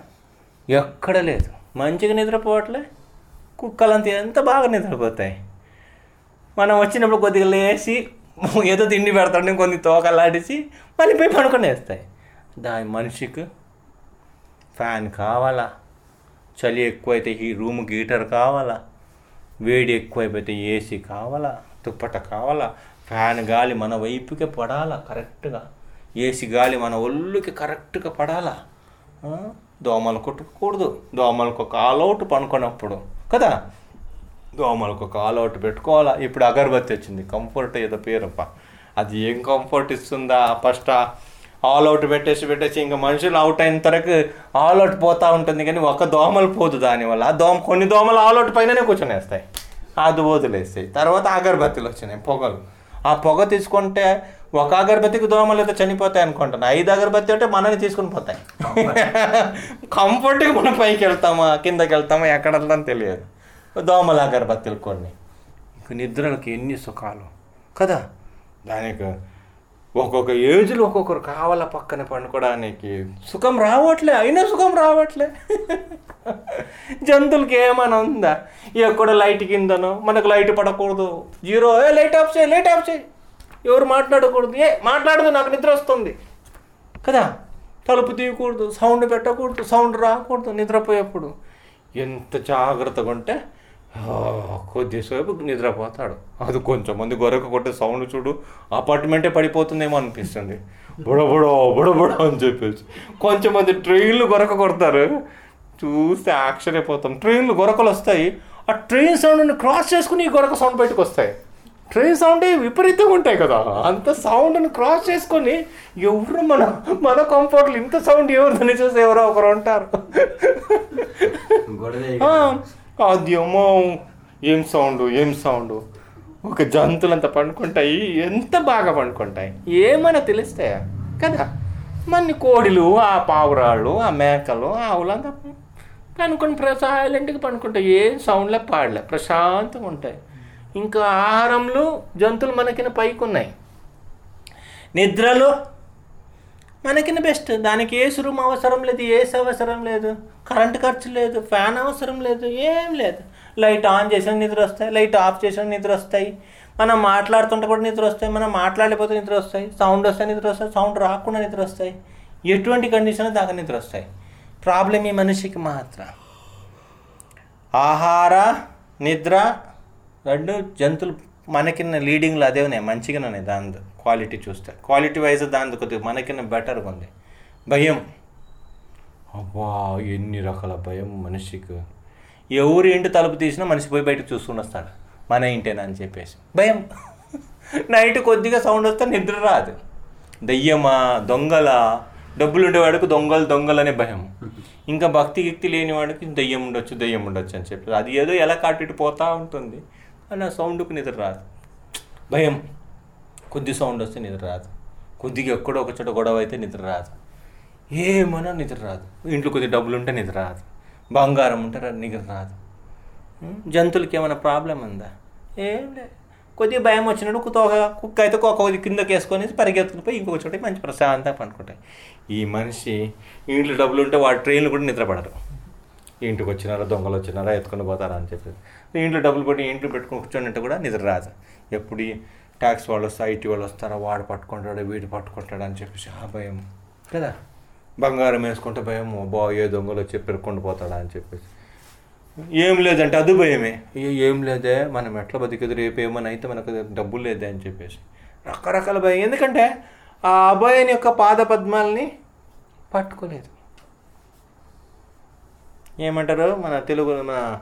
ఎక్కడ లేదు. మంచిగా నిద్రపోవట్లే? కుక్కలంతా ఎంత బాగా నిద్రపోతాయి. మనం వచ్చినప్పుడు కొద్దిగా లేచి ఏదో తిండి పెడతాడు కొన్ని తోకలాడిచి మళ్ళీ పోయి పడుకునేస్తాయి దాని మనిషికి ఫ్యాన్ కావాలా? చలి ఎక్కువైతే ఈ రూమ్ హీటర్ కావాలా? వేడి ఎక్కువైపోతే ఏసీ కావాలా? దుప్పట కావాలా? ఫ్యాన్ గాలి మన వైపుకే పడాలా కరెక్ట్గా? ఏసీ గాలి మన ఒళ్ళుకి కరెక్ట్గా పడాలా? దోమలు కొట్టుకోకూడదు. దోమలకు ఒక ఆల్అవుట్ పనుకున్నప్పుడు కదా? దోమలకు ఒక ఆల్అవుట్ పెట్టుకోవాలా? ఇప్పుడు అగరబత్తి వచ్చింది. కంఫర్ట్ ఏదో పేరప్ప అది ఏం కంఫర్ట్ ఇస్తుందా? ఫస్ట్ ఆల్ అవుట్ పెట్టేసి పెట్టేసి ఇంకా మనుషులు అవుట్ అయిన తరకు ఆల్ అవుట్ పోతూ ఉంటుంది కానీ ఒక దోమలు పోదు దానివల్ల. ఆ దోమ కొన్ని దోమలు ఆల్ అవుట్ పైననే కూర్చొనేస్తాయి. అది వదిలేస్తాయి తర్వాత అగరబత్తిలు వచ్చినాయి పొగలు. ఆ పొగ తీసుకుంటే ఒక అగరబత్తికి దోమలు అయితే చనిపోతాయి అనుకుంటాను ఐదు అగరబత్తి అంటే మనని తీసుకుని పోతాయి. కంఫర్ట్గా మనం పైకి వెళ్తామా కిందకి వెళ్తామా ఎక్కడ వెళ్తామో తెలియదు. దోమల అగరబత్తులు కొన్ని. ఇంక నిద్రలకు ఎన్ని సుఖాలు. కదా? దానికి ఒక్కొక్క ఏజ్లో ఒక్కొక్కరు కావాల పక్కన పండుకోవడానికి సుఖం రావట్లే అయినా సుఖం రావట్లే. జంతువులకి ఏమైనా ఉందా? ఎక్కడ లైట్ కిందనో మనకు లైట్ పడకూడదు. జీరో ఏ లైట్ ఆఫ్ చేయి లైట్ ఆఫ్ చేయి. ఎవరు మాట్లాడకూడదు? ఏ మాట్లాడదు నాకు నిద్ర వస్తుంది. కదా? తలుపు తీయకూడదు సౌండ్ పెట్టకూడదు సౌండ్ రాకూడదు నిద్రపోయేప్పుడు. ఎంత జాగ్రత్తగా ఉంటే కొద్దిసేపు నిద్రపోతాడు. అది కొంచెం మంది గొరక కొట్టే సౌండ్ చూడు అపార్ట్మెంటే పడిపోతుందేమో అనిపిస్తుంది. బుడబుడో బుడబుడో అని చెప్పేసి. కొంచెం మంది ట్రైన్లు గొరక కొడతారు. చూస్తే యాక్షన్ అయిపోతాం ట్రైన్లు గొరకలు వస్తాయి. ఆ ట్రైన్ సౌండ్ని క్రాస్ చేసుకుని ఈ గొరక సౌండ్ బయటకు వస్తాయి. ట్రైన్ సౌండ్ విపరీతంగా ఉంటాయి కదా. అంత సౌండ్ని క్రాస్ చేసుకొని ఎవరు మన మన కంఫర్ట్లు ఇంత సౌండ్ ఎవరిదని చూసి ఎవరో ఒకరు ఉంటారు. అదేమో ఏం సౌండ్ ఏం సౌండ్. ఒక జంతువులంతా పండుకుంటాయి ఎంత బాగా పండుకుంటాయి? ఏమైనా తెలుస్తాయా? కదా. మన్ని కోడిలు ఆ పావురాళ్ళు ఆ మేకలు ఆవులంతా పనుకొని సైలెంట్గా పనుకుంటాయి ఏం సౌండ్లే పాడలే. ప్రశాంతంగా ఉంటాయి. ఇంకా ఆహారంలో జంతువులు మనకిన పైకి ఉన్నాయి నిద్రలో మనకిన బెస్ట్. దానికి ఏసీ రూమ్ అవసరం లేదు ఏసీ అవసరం లేదు కరెంట్ ఖర్చు లేదు ఫ్యాన్ అవసరం లేదు ఏం లేదు. లైట్ ఆన్ చేసిన నిద్ర వస్తాయి లైట్ ఆఫ్ చేసిన నిద్ర వస్తాయి. మనం మాట్లాడుతుంటే కూడా నిద్ర వస్తాయి మనం మాట్లాడలేకపోతే నిద్ర వస్తాయి. సౌండ్ వస్తే నిద్ర వస్తాయి సౌండ్ రాకుండా నిద్ర వస్తాయి. ఎటువంటి కండిషన్ దాకా నిద్ర వస్తాయి? ప్రాబ్లం ఈ మనిషికి మాత్రం. ఆహార నిద్ర రెండు జంతువులు మనకిన్న లీడింగ్లో అదే ఉన్నాయి మంచిగానే ఉన్నాయి దాని క్వాలిటీ చూస్తే. క్వాలిటీ వైజ్ దాని కొద్దిగా మనకిన్న బెటర్గా ఉంది. భయం. అబ్బా ఎన్ని రకాల భయం మనిషికి. ఎవరు ఇంటి తలుపు తీసినా మనిషి పోయి బయటకు చూసుకుని వస్తాడు. మన ఇంటేనా అని చెప్పేసి. భయం. నైట్ కొద్దిగా సౌండ్ వస్తే నిద్ర రాదు. దయ్యమా దొంగల? డబ్బులు ఉండేవాడికి దొంగలు దొంగలు అనే భయం. ఇంకా భక్తి గిక్తి లేని వాడికి దయ్యం ఉండొచ్చు దయ్యం ఉండొచ్చు అని చెప్పి అది ఏదో ఎలా కాటిటి పోతా ఉంటుంది. అలా సౌండ్కి నిద్ర రాదు. భయం. కొద్ది సౌండ్ వస్తే నిద్ర రాదు. కొద్దిగా ఎక్కడో ఒక చోట గొడవ అయితే నిద్ర రాదు. ఏమన్నా నిద్ర రాదు. ఇంట్లో కొద్ది డబ్బులు ఉంటే నిద్ర రాదు. బంగారం ఉంటే నిద్ర రాదు. జంతువులకి ఏమైనా ప్రాబ్లం ఉందా? ఏం లేదు కొద్దిగా భయం వచ్చినప్పుడు కుక్క ఒక- కుక్క అయితే ఒక కిందకి వేసుకొని పరిగెత్తుకుని పోయి ఇంకొక చోట మంచి ప్రశాంతంగా పండుకుంటాయి. ఈ మనిషి ఇంట్లో డబ్బులు ఉంటే వాడు ట్రైన్లు కూడా నిద్రపడరు ఇంటికి వచ్చినారా దొంగలు వచ్చినారా ఎత్తుకొని పోతారా అని చెప్పేసి. ఇంట్లో డబ్బులు పెట్టి ఇంట్లో పెట్టుకుని కూర్చొని కూడా నిద్ర రాదు. ఎప్పుడు ట్యాక్స్ వాళ్ళు వస్తారు ఐటీ వాళ్ళు వస్తారా వాడు పట్టుకుంటాడు వీడు పట్టుకుంటాడు అని చెప్పేసి ఆ భయం. కదా? బంగారం వేసుకుంటే భయం బా ఏ దొంగలు వచ్చి పెరుక్ಕೊಂಡು పోతాడా? అని చెప్పేసి. ఏం లేదంటే అది భయమే. ఏం లేదే మనం ఎట్లా బతికేది రేపు ఏమైనా అయితే మనకు డబ్బులు లేదే అని చెప్పేసి. రకరకాల భయం. ఎందుకంటే ఆ అభయని యొక్క పాద పద్మాలని పట్టుకోలేదు. ఏమంటారు? మన తెలుగు మన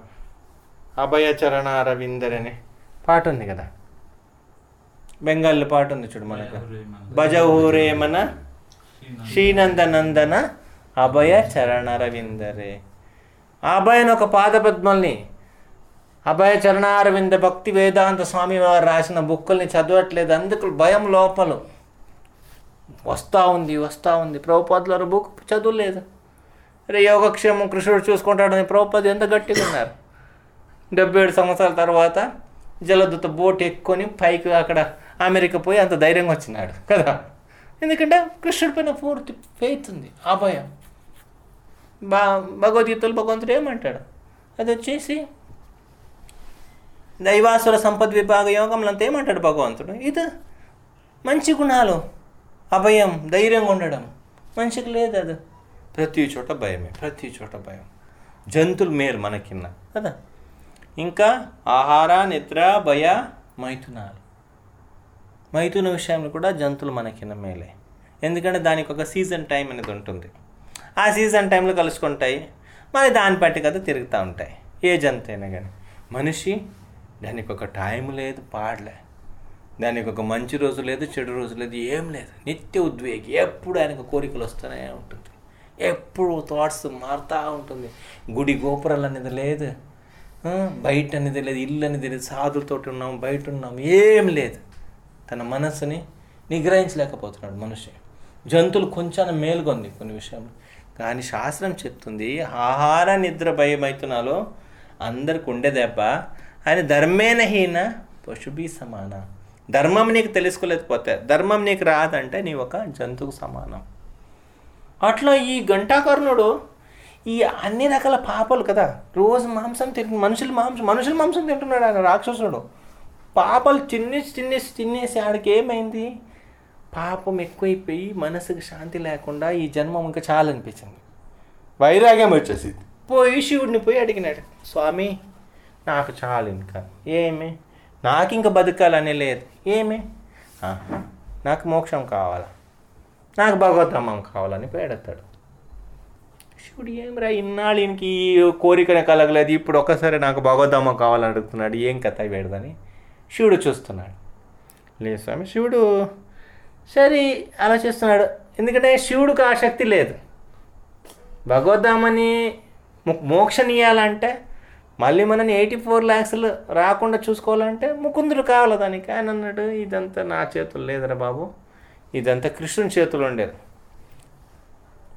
అభయ చరణ అరవిందర్ అనే పాట ఉంది కదా. బెంగాల్లో పాట ఉంది చూడు మనకు. భజ ఊరేమన శ్రీనంద నందన అభయ చరణ రవిందరే. ఆ అభయన ఒక పాదపద్మల్ని అభయ చరణారవింద భక్తి వేదాంత స్వామి వారు రాసిన బుక్కుల్ని చదవట్లేదు. అందుకు భయం లోపలు వస్తూ ఉంది వస్తూ ఉంది. ప్రభుపాదుల బుక్ చదువులేదు. అరే యోగక్షేమం కృష్ణుడు చూసుకుంటాడని ప్రభుపాదు ఎంత గట్టిగా ఉన్నారు. డెబ్బై ఏడు సంవత్సరాల తర్వాత జలదూత బోట్ ఎక్కుకొని పైకి అక్కడ అమెరికా పోయి అంత ధైర్యంగా వచ్చినాడు కదా? ఎందుకంటే కృష్ణుడి పైన పూర్తి ఫెయిత్ ఉంది అభయం బా భగవద్గీతలు భగవంతుడు ఏమంటాడు? అది వచ్చేసి దైవాసుర సంపద్ విభాగ యోగంలో అంతా ఏమంటాడు భగవంతుడు? ఇది మంచి గుణాలు అభయం ధైర్యంగా ఉండడం. మనిషికి లేదు అది. ప్రతి చోట భయమే ప్రతి చోట భయం. జంతువులు మేలు మనకిన్న. కదా? ఇంకా ఆహార నిద్ర భయ మైథునాలు. మైథున విషయంలో కూడా జంతువులు మనకిన్న మేలే. ఎందుకంటే దానికి ఒక సీజన్ టైం అనేది ఉంటుంది. ఆ సీజన్ టైంలో కలుసుకుంటాయి. మరి దాన్ని బట్టి కదా తిరుగుతూ ఉంటాయి. ఏ జంతు అయినా కానీ. మనిషి దానికి ఒక టైం లేదు పాడలే. దానికి ఒక మంచి రోజు లేదు చెడు రోజు లేదు ఏం లేదు. నిత్య ఉద్వేగి. ఎప్పుడు ఆయనకు కోరికలు వస్తూనే ఉంటుంది. ఎప్పుడు థాట్స్ మారుతూ ఉంటుంది. గుడి గోపురాలు అనేది లేదు. బయట అనేది లేదు ఇల్లు అని తెలియదు సాధులతోటి ఉన్నాం బయట ఉన్నాం ఏం లేదు. తన మనస్సుని నిగ్రహించలేకపోతున్నాడు మనిషి. జంతువులు కొంచెం మేలుగొంది కొన్ని విషయంలో. కానీ శాస్త్రం చెప్తుంది ఆహార నిద్ర భయమైతున్నాలో అందరికి ఉండేదెబ్బ ఆయన ధర్మేనహీన పశుభి సమాన ధర్మం నీకు తెలుసుకోలేకపోతే ధర్మం నీకు రాదంటే నీ ఒక జంతువుకు సమానం. అట్లా ఈ ఘంటాకర్ణుడు ఈ అన్ని రకాల పాపాలు కదా. రోజు మాంసం తింటు మనుషుల మాంసం మనుషుల మాంసం తింటున్నాడు ఆయన రాక్షసుడు. పాపలు చిన్నేసి చిన్నేసి చిన్నేసి ఆడికి ఏమైంది? పాపం ఎక్కువైపోయి మనసుకు శాంతి లేకుండా ఈ జన్మం ఇంకా చాలా అనిపించింది వైరాగ్యం వచ్చేసింది. పోయి శివుడిని పోయి అడిగినాడు స్వామి నాకు చాలు ఇంకా. ఏమి? నాకు ఇంకా బతకాలని లేదు. ఏమి? "ఆహా, నాకు మోక్షం కావాలా? నాకు భగవద్ధామం కావాలని పోయి అడుగుతాడు శివుడు ఏమిరా ఇన్నాళ్ళు ఈయనకి ఈ కోరికనే కలగలేదు ఇప్పుడు ఒక్కసారి నాకు భగవద్ధామం కావాలని అడుగుతున్నాడు ఏం కథ వేడదని శివుడు చూస్తున్నాడు. లేదు స్వామి శివుడు సరే అలా చేస్తున్నాడు ఎందుకంటే శివుడికి ఆసక్తి లేదు. భగవద్ధామని ము- మోక్షనియాలంటే మళ్ళీ మనం ఎయిటీ ఫోర్ ల్యాక్స్లు రాకుండా చూసుకోవాలంటే ముకుందుడు కావాలి దానికి? ఆయన అన్నాడు ఇదంతా నా చేతులు లేదురా బాబు ఇదంతా కృష్ణుని చేతులు ఉండేది.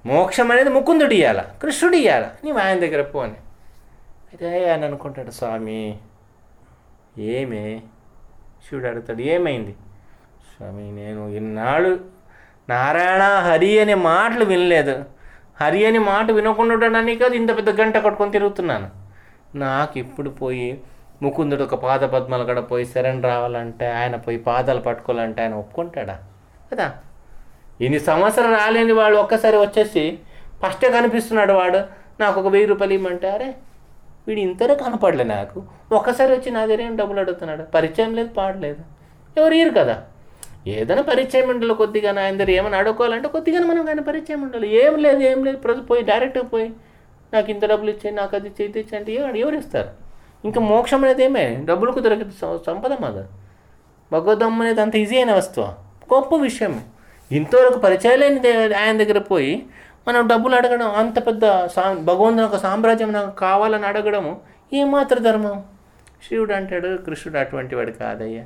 మోక్షం అనేది ముకుందుడు ఇవ్వాల కృష్ణుడు ఇవ్వాల నీవు ఆయన దగ్గర పోని. అయితే ఆయన అనుకుంటాడు స్వామి ఏమే? శివుడు అడుగుతాడు ఏమైంది? స్వామి నేను ఇన్నాళ్ళు నారాయణ హరి అనే మాటలు వినలేదు. హరి అనే మాట వినకుండా ఉండడానికి కాదు ఇంత పెద్ద గంట కట్టుకొని తిరుగుతున్నాను. నాకు ఇప్పుడు పోయి ముకుందుడు ఒక పాద పద్మాలు కూడా పోయి శరణ్ రావాలంటే ఆయన పోయి పాదాలు పట్టుకోవాలంటే ఆయన ఒప్పుకుంటాడా? కదా. ఇన్ని సంవత్సరం రాలేని వాడు ఒక్కసారి వచ్చేసి ఫస్టే కనిపిస్తున్నాడు వాడు. నాకు ఒక వెయ్యి రూపాయలు ఇవ్వమంటే అరే వీడు ఇంతనే కనపడలే నాకు. ఒక్కసారి వచ్చి నా దగ్గర ఏం డబ్బులు అడుగుతున్నాడు? పరిచయం లేదు పాడలేదు ఎవరు ఇరు కదా. ఏదైనా పరిచయం ఉండాలి కొద్దిగా ఆయన దగ్గర ఏమైనా అడుక్కోవాలంటే కొద్దిగా మనం కానీ పరిచయం ఉండాలి. ఏం లేదు ఏం లేదు. ప్రజలు పోయి డైరెక్ట్గా పోయి నాకు ఇంత డబ్బులు ఇచ్చాయి నాకు అది చేతి ఇచ్చి అంటే ఎవరు ఎవరు ఇస్తారు? ఇంకా మోక్షం అనేది ఏమే? డబ్బులకు దొరకదు సంపద మాద? భగవద్దమ్మ అనేది అంత ఈజీ అయిన వస్తువు. గొప్ప విషయం ఇంతవరకు పరిచయం లేని ఆయన దగ్గర పోయి మనం డబ్బులు అడగడం అంత పెద్ద సా భగవంతుని ఒక సామ్రాజ్యం నాకు కావాలని అడగడము ఏమాత్ర ధర్మం? శివుడు అంటాడు కృష్ణుడు అటువంటి వాడు కాదయ్యా.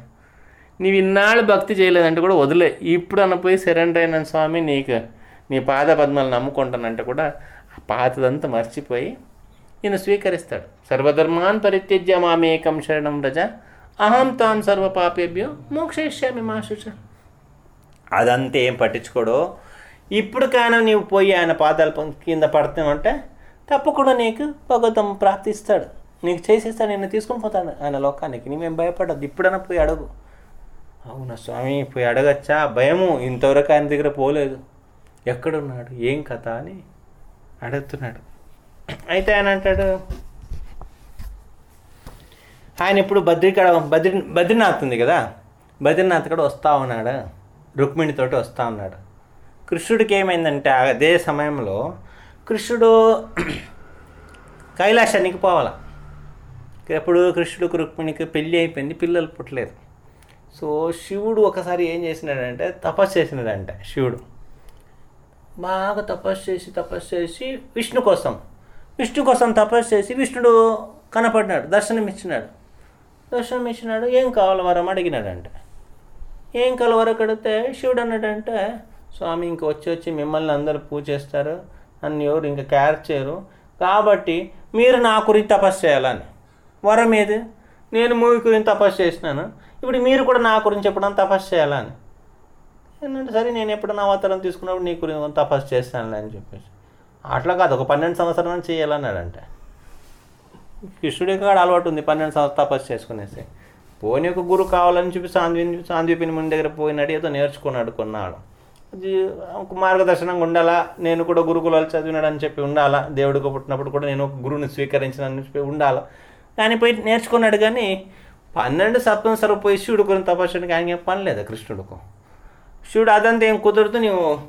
నీవు ఇన్నాళ్ళు భక్తి చేయలేదంటే కూడా వదిలే. ఇప్పుడు అన్న పోయి సరెండర్ అయిన స్వామి నీకు నీ పాద పద్మాలు నమ్ముకుంటానంటే కూడా ఆ పాతదంతా మర్చిపోయి ఈయన స్వీకరిస్తాడు. సర్వధర్మాన్ పరిత్యజ్య మామేకం శరణం రజ అహం తాం సర్వ పాపేభ్యో మోక్షయిష్యామి మా శుచ. అదంతా ఏం పట్టించుకోడు. ఇప్పుడు కానీ నీవు పోయి ఆయన పాదాల కింద పడుతున్నామంటే తప్పకుండా నీకు భగవతం ప్రాప్తిస్తాడు. నీకు చేసేస్తాడు నేను తీసుకొని పోతాడు ఆయన లోకానికి. నీవేం భయపడద్దు. ఇప్పుడైనా పోయి అడుగు. అవునా స్వామి పోయి అడగచ్చా? భయము. ఇంతవరకు ఆయన దగ్గర పోలేదు. ఎక్కడున్నాడు? ఏం కథ అని అడుగుతున్నాడు. అయితే ఆయన అంటాడు ఆయన ఇప్పుడు బద్రికాడ బద్రి బద్రీనాథ్ ఉంది కదా? బద్రీనాథ్ కూడా వస్తా ఉన్నాడు. రుక్మిణితోటి వస్తూ ఉన్నాడు కృష్ణుడికి ఏమైందంటే అదే సమయంలో కృష్ణుడు కైలాసానికి పోవాల? ఎప్పుడు కృష్ణుడికి రుక్మిణికి పెళ్ళి అయిపోయింది పిల్లలు పుట్టలేదు. సో శివుడు ఒకసారి ఏం చేసినాడంటే తపస్సు చేసినాడంట శివుడు. బాగా తపస్సు చేసి తపస్సు చేసి విష్ణు కోసం విష్ణు కోసం తపస్సు చేసి విష్ణుడు కనపడినాడు దర్శనం ఇచ్చినాడు దర్శనం ఇచ్చినాడు ఏం కావాలి వరం అడిగినాడంటే. ఏం కలవరకడితే శివుడు అన్నాడంటే స్వామి ఇంక వచ్చి వచ్చి మిమ్మల్ని అందరూ పూజేస్తారు. నన్ను ఎవరు ఇంకా కేర్ చేయరు. కాబట్టి మీరు నా గురించి తపస్సు చేయాలని. వరం ఏది? నేను మూవీ గురించి తపస్సు చేసినాను. ఇప్పుడు మీరు కూడా నా గురించి ఎప్పుడన్నా తపస్సు చేయాలని. ఏంటంటే సరే నేను ఎప్పుడన్నా అవతారం తీసుకున్నప్పుడు నీ గురించి తపస్సు చేస్తానులే అని చెప్పేసి. అట్లా కాదు ఒక పన్నెండు సంవత్సరాలు చేయాలన్నాడంటే. కృష్ణుడికి కాడ అలవాటు ఉంది పన్నెండు సంవత్సరాలు తపస్సు చేసుకునేసి. పోనీ ఒక గురువు కావాలని చెప్పి సాంద్వి సాంద్వీపిని ముందు దగ్గర పోయినాడు ఏదో నేర్చుకున్నాడు కొన్నాడు. ఒక మార్గదర్శనంగా ఉండాలా? నేను కూడా గురుకులాలు చదివినాడు అని చెప్పి ఉండాలా? దేవుడికి పుట్టినప్పుడు కూడా నేను ఒక గురువుని స్వీకరించిన చెప్పి ఉండాలా? కానీ పోయి నేర్చుకున్నాడు కానీ పన్నెండు సప్తం పోయి శివుడు కొన్ని తపస్సునికి ఆయన ఏం పని లేదా శివుడు అదంతా ఏం కుదురుతూ? నీవు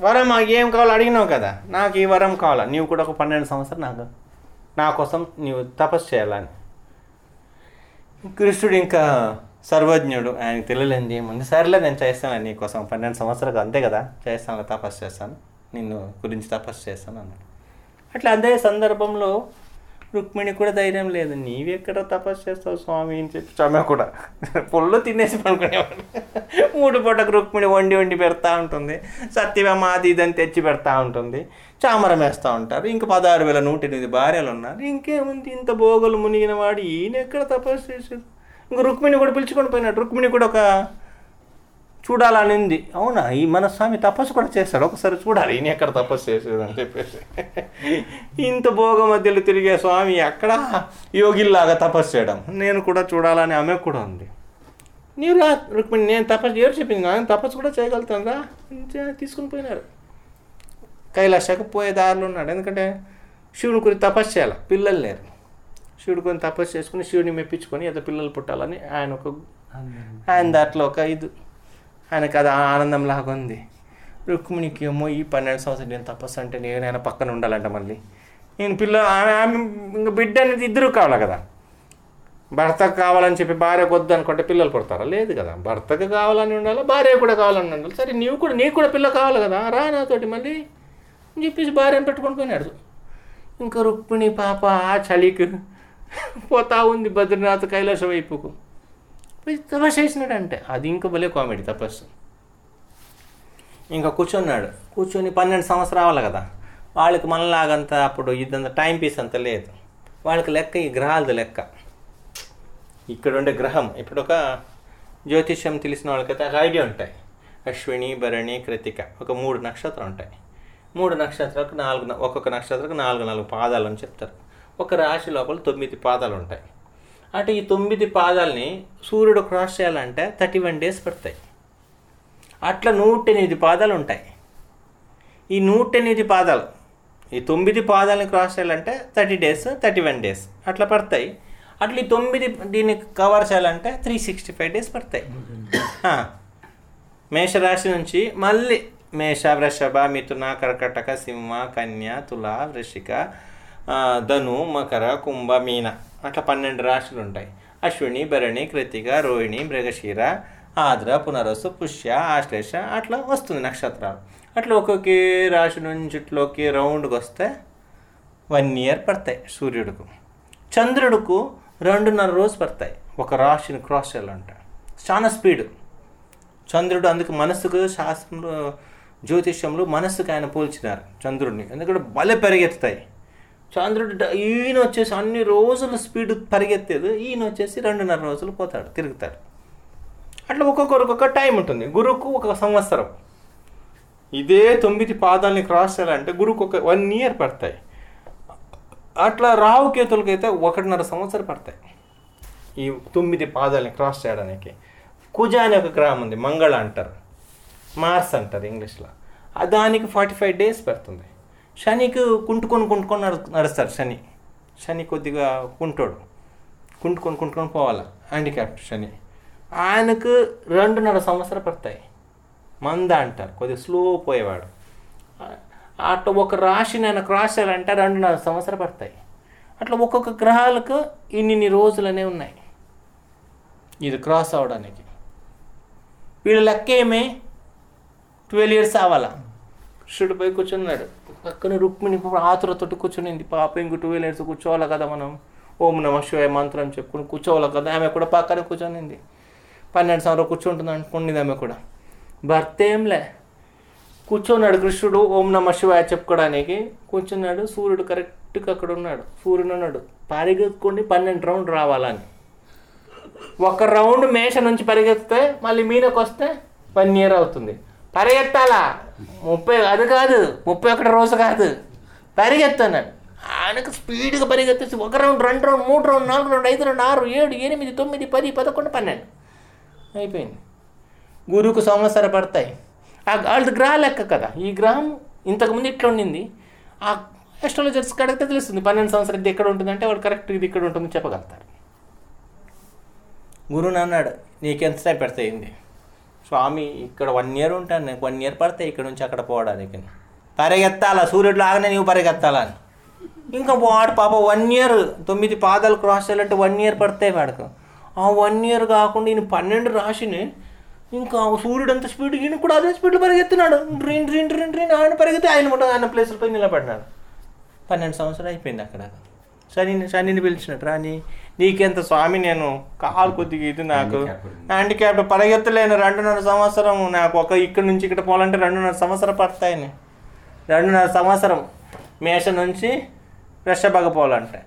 వరం మాకు ఏం కావాలో అడిగినావు కదా? నాకు ఈ వరం కావాలా? నీవు కూడా ఒక పన్నెండు సంవత్సరం నాకు నా కోసం నీవు తపస్సు చేయాలని. కృష్ణుడు ఇంకా సర్వజ్ఞుడు. ఆయనకు తెలియలేంది ఏముంది? సరేలే నేను చేస్తాను నీ కోసం పన్నెండు సంవత్సరాలు అంతే కదా. చేస్తాను తపస్సు చేస్తాను. నిన్ను గురించి తపస్సు చేస్తాను అన్నాడు. అట్లా అదే సందర్భంలో రుక్మిణి కూడా ధైర్యం లేదు. నీవెక్కడ తపస్సు చేస్తావు స్వామి? అని చెప్పి స్వామి కూడా. పొల్లు తినేసి పడుకునేవాడు. మూడు పూటకు రుక్మిణి వండి వండి పెడతా ఉంటుంది. సత్యభామ అది ఇదని తెచ్చి పెడతా ఉంటుంది. చామరం వేస్తూ ఉంటారు. ఇంక పదహారు వేల నూట ఎనిమిది భార్యలు ఉన్నారు. ఇంకేముంది? ఇంత భోగులు మునిగిన వాడు ఈయన ఎక్కడ తపస్సు చేసేది ఇంక రుక్మిణి కూడా పిలుచుకొని పోయినాడు. రుక్మిణి కూడా ఒక చూడాలని ఉంది. అవునా? ఈ మన స్వామి తపస్సు కూడా చేస్తాడు ఒకసారి చూడాలి ఈయన ఎక్కడ తపస్సు చేసేది అని చెప్పేసి. ఇంత భోగ మధ్యలో తిరిగే స్వామి ఎక్కడ? యోగిల్లాగా తపస్సు చేయడం. నేను కూడా చూడాలని ఆమె కూడా ఉంది. నీవు రుక్మిణి నేను తపస్సు ఎవరు చెప్పింది? నేను తపస్సు కూడా చేయగలుగుతాను రా. తీసుకుని పోయినారు. కైలాసకు పోయే దారిలో ఉన్నాడు. ఎందుకంటే శివుని గురించి తపస్సు చేయాలి పిల్లలు లేరు. శివుడు కొన్ని తపస్సు చేసుకుని శివుని మెప్పించుకొని ఏదో పిల్లలు పుట్టాలని ఆయన ఒక ఆయన దాంట్లో ఒక ఇది. ఆయనకు అది ఆనందం లాగా ఉంది. రుక్మిణికి ఏమో ఈ పన్నెండు సంవత్సరాలు నేను తపస్సు అంటే నేను ఆయన పక్కన ఉండాలంట మళ్ళీ. నేను పిల్ల ఆమె ఆమె ఇంకా బిడ్డ అనేది ఇద్దరు కావాలి కదా? భర్తకు కావాలని చెప్పి భార్యకు వద్దు అనుకుంటే పిల్లలు పుడతారా? లేదు కదా. భర్తకు కావాలని ఉండాలి భార్య కూడా కావాలని ఉండాలి? సరే నీవు కూడా నీకు కూడా పిల్ల కావాలి కదా? రా నాతోటి మళ్ళీ. అని చెప్పేసి భార్యను పెట్టుకొని పోయినాడు. ఇంకా రుక్మిణి పాప ఆ చలికి పోతా ఉంది బద్రీనాథ్ కైలాస వైపుకు. పోయి తపస్సు చేసినాడంటే. అది ఇంకా భలే కామెడీ తపస్సు. ఇంకా కూర్చున్నాడు. కూర్చొని పన్నెండు సంవత్సరాలు కదా. వాళ్ళకి మనలాగంత అప్పుడు ఇదంతా టైం పీస్ అంత లేదు. వాళ్ళకి లెక్క ఈ గ్రహాలది లెక్క. ఇక్కడ ఉండే గ్రహం. ఇప్పుడు ఒక జ్యోతిష్యం తెలిసిన వాళ్ళకైతే ఐడియా ఉంటాయి. అశ్విని భరణి కృతిక. ఒక మూడు నక్షత్రం ఉంటాయి. మూడు నక్షత్రాలకు నాలుగు ఒక్కొక్క నక్షత్రాలకు నాలుగు నాలుగు పాదాలు అని చెప్తారు. ఒక రాశి లోపల తొమ్మిది పాదాలు ఉంటాయి. అంటే ఈ తొమ్మిది పాదాలని సూర్యుడు క్రాస్ చేయాలంటే థర్టీ వన్ డేస్ పడతాయి. అట్లా నూట ఎనిమిది పాదాలు ఉంటాయి. ఈ నూట ఎనిమిది పాదాలు ఈ తొమ్మిది పాదాలని క్రాస్ చేయాలంటే thirty days thirty one days అట్లా పడతాయి. అట్లా ఈ తొమ్మిది దీన్ని కవర్ చేయాలంటే త్రీ సిక్స్టీ ఫైవ్ డేస్ పడతాయి. మేషరాశి నుంచి మళ్ళీ మేష వృషభ మిథున కర్కటక సింహ కన్య తుల వృషిక ధను మకర కుంభ మీన. అట్లా పన్నెండు రాశులు ఉంటాయి. అశ్విని భరణి కృతిక రోహిణి మృగశీర ఆద్ర పునరసు పుష్య ఆశ్లేష అట్లా వస్తుంది నక్షత్రాలు. అట్లా ఒక్కొక్క రాశి నుంచి ఇట్లోకి రౌండ్కి వస్తే వన్ ఇయర్ పడతాయి సూర్యుడుకు. చంద్రుడుకు రెండున్నర రోజు పడతాయి. ఒక రాశిని క్రాస్ చేయాలంట. చాలా స్పీడ్. చంద్రుడు అందుకు మనసుకు శాస్త్రంలో జ్యోతిష్యంలో మనస్సుకు ఆయన పోల్చినారు చంద్రుడిని. ఎందుకంటే భలే పరిగెత్తుతాయి. చంద్రుడు ఈయన వచ్చేసి అన్ని రోజులు స్పీడ్ పరిగెత్తేది ఈయన వచ్చేసి రెండున్నర రోజులు పోతాడు తిరుగుతాడు. అట్లా ఒక్కొక్కరికి ఒక టైం ఉంటుంది. గురువుకు ఒక సంవత్సరం. ఇదే తొమ్మిది పాదాలని క్రాస్ చేయాలంటే గురువుకు ఒక వన్ ఇయర్ పడతాయి. అట్లా రావుకేతులకైతే ఒకటిన్నర సంవత్సరం పడతాయి. ఈ తొమ్మిది పాదాలని క్రాస్ చేయడానికి. కుజ అనే ఒక గ్రామం ఉంది మంగళ అంటారు. మార్స్ అంటారు ఇంగ్లీష్లో. దానికి ఫార్టీ ఫైవ్ డేస్ పడుతుంది. శనికి కుంటుకొని కుంటుకొని నడు నడుస్తారు శని. శని కొద్దిగా కుంటాడు. కుంటుకొని కుంటుకొని పోవాలి? హ్యాండిక్యాప్ట్ శని. ఆయనకు రెండున్నర సంవత్సరం పడతాయి. మంద అంటారు కొద్దిగా స్లో పోయేవాడు. అట్లా ఒక రాశిని ఆయన క్రాస్ చేయాలంటే రెండున్నర సంవత్సరం పడతాయి. అట్లా ఒక్కొక్క గ్రహాలకు ఇన్ని రోజులనే ఉన్నాయి. ఇది క్రాస్ అవడానికి. వీళ్ళ లెక్క ఏమే? ట్వెల్వ్ ఇయర్స్ అవ్వాలా. కృష్ణుడు పోయి కూర్చున్నాడు. పక్కన రుక్మిణి ఆతురతోటి కూర్చునింది. పాప ఇంక ట్వెల్వ్ ఇయర్స్ కూర్చోవాలి కదా మనం. ఓం నమ శివాయ మంత్రం చెప్పుకుని కూర్చోవాలి కదా. ఆమె కూడా పక్కన కూర్చొనింది. పన్నెండు సంవత్సరాలు కూర్చుంటుంది అనుకున్నది ఆమె కూడా. భర్త ఏంలే కూర్చున్నాడు కృష్ణుడు ఓం నమ శివాయ చెప్పుకోవడానికి. కూర్చున్నాడు. సూర్యుడు కరెక్ట్గా అక్కడ ఉన్నాడు. సూర్యుడు ఉన్నాడు. పరిగెత్తుకొని పన్నెండు రౌండ్ రావాలని. ఒక రౌండ్ మేష నుంచి పరిగెత్తితే మళ్ళీ మీనకు వస్తే వన్ ఇయర్ అవుతుంది. పరిగెత్తాలా? ముప్పై అది కాదు ముప్పై ఒకటి రోజు కాదు. పరిగెత్తన్నాడు ఆయనకు స్పీడ్గా పరిగెత్తేసి ఒక రౌండ్ రెండు రౌండ్ మూడు రౌండ్ నాలుగు రౌండ్ ఐదు రౌండ్ ఆరు ఏడు ఎనిమిది తొమ్మిది పది పదకొండు పన్నెండు. అయిపోయింది. గురువుకు సంవత్సరం పడతాయి. ఆ వాళ్ళది గ్రహ లెక్క కదా. ఈ గ్రహం ఇంతకుముందు ఇట్లా ఉండింది. ఆ ఎస్ట్రాలజర్స్ కడిగితే తెలుస్తుంది పన్నెండు సంవత్సరం ఇది ఎక్కడ ఉంటుందంటే వాడు కరెక్ట్ ఇది ఇక్కడ ఉంటుందని చెప్పగలుగుతారు. గురువుని అన్నాడు నీకెంత టైం పెడతాయింది స్వామి ఇక్కడ వన్ ఇయర్ ఉంటాను నాకు వన్ ఇయర్ పడితే ఇక్కడ నుంచి అక్కడ పోవడానికి పరిగెత్తాలా? సూర్యుడు లాగానే నీవు పరిగెత్తాలని అని. ఇంకా వాడు పాప వన్ ఇయర్ తొమ్మిది పాదాలు క్రాస్ చేయాలంటే వన్ ఇయర్ పడతాయి వాడికి. ఆ వన్ ఇయర్ కాకుండా ఈయన పన్నెండు రాసిని ఇంకా సూర్యుడు అంత స్పీడ్ ఈయన కూడా అదే స్పీడ్లో పరిగెత్తున్నాడు. డ్రీన్ డ్రీన్ డ్రీన్ డ్రీన్ ఆయన పరిగెత్తి ఆయన కూడా ఆయన ప్లేస్లపై నిలబడినాడు పన్నెండు సంవత్సరాలు అయిపోయింది అక్కడ. శని శనిని పిలిచినట్టు రాని నీకెంత స్వామి నేను కాలు కొద్దిగా ఇది నాకు హ్యాండిక్యాప్డ్ పరిగెత్తలేను. రెండున్నర సంవత్సరం నాకు ఒక ఇక్కడ నుంచి ఇక్కడ పోవాలంటే రెండున్నర సంవత్సరం పడతాయని. రెండున్నర సంవత్సరం మేష నుంచి వృషభకు పోవాలంటే.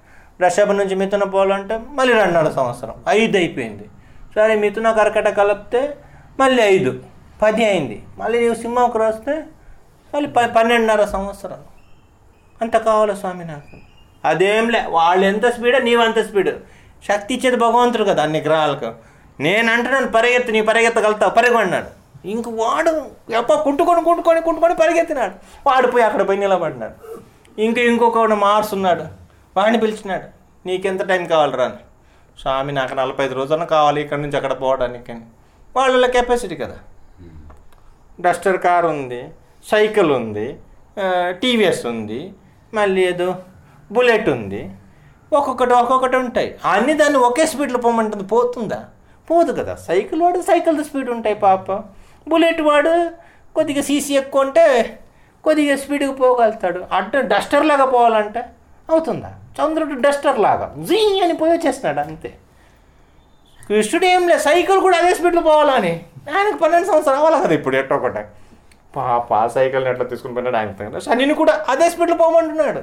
వృషభ నుంచి మిథున పోవాలంటే మళ్ళీ రెండున్నర సంవత్సరం. ఐదు అయిపోయింది. సరే మిథున కర్కట కలిపితే మళ్ళీ ఐదు. పది అయింది. మళ్ళీ నీవు సింహంకి రాస్తే మళ్ళీ ప పన్నెండున్నర సంవత్సరాలు అంత కావాలి స్వామి నాకు? అదేంలే వాళ్ళు ఎంత స్పీడో నీవు అంత స్పీడ్. శక్తి ఇచ్చేది భగవంతుడు కదా అన్ని గ్రహాలకు. నేను అంటున్నాను పరిగెత్తి నీ పరిగెత్తగలుగుతావు పరిగొన్నాడు. ఇంక వాడు ఎప్ప కుట్టుకొని కుట్టుకొని కుట్టుకొని పరిగెత్తినాడు. వాడు పోయి అక్కడ పోయి నిలబడినాడు ఇంక ఇంకొకడు మార్స్ ఉన్నాడు వాడిని పిలిచినాడు నీకెంత టైం కావాలిరా అని స్వామి నాకు నలభై ఐదు రోజులు కావాలి ఇక్కడ నుంచి అక్కడ పోవడానికి అని వాళ్ళ కెపాసిటీ కదా. డస్టర్ కార్ ఉంది సైకిల్ ఉంది టీవీఎస్ ఉంది మళ్ళీ ఏదో బుల్లెట్ ఉంది. ఒక్కొక్కటి ఒక్కొక్కటి ఉంటాయి. అన్ని దాన్ని ఒకే స్పీడ్లో పోమంటుంది పోతుందా? పోదు కదా. సైకిల్ వాడు సైకిల్ స్పీడ్ ఉంటాయి పాప. బుల్లెట్ వాడు కొద్దిగా సీసీ ఎక్కువ ఉంటే కొద్దిగా స్పీడ్గా పోగలుగుతాడు. అడ్డ డస్టర్ లాగా పోవాలంటే. అవుతుందా? చంద్రుడు డస్టర్ లాగా. జీ అని పోయి వచ్చేస్తున్నాడు అంతే. కృష్ణుడు ఏం లేదు సైకిల్ కూడా అదే స్పీడ్లో పోవాలని. ఆయనకు పన్నెండు సంవత్సరాలు అవ్వాలి కదా ఇప్పుడు ఎట్టో ఒకటే. పాప సైకిల్ని ఎట్లా తీసుకుని పోయినాడు ఆయన తగిన శనిని కూడా అదే స్పీడ్లో పోమంటున్నాడు.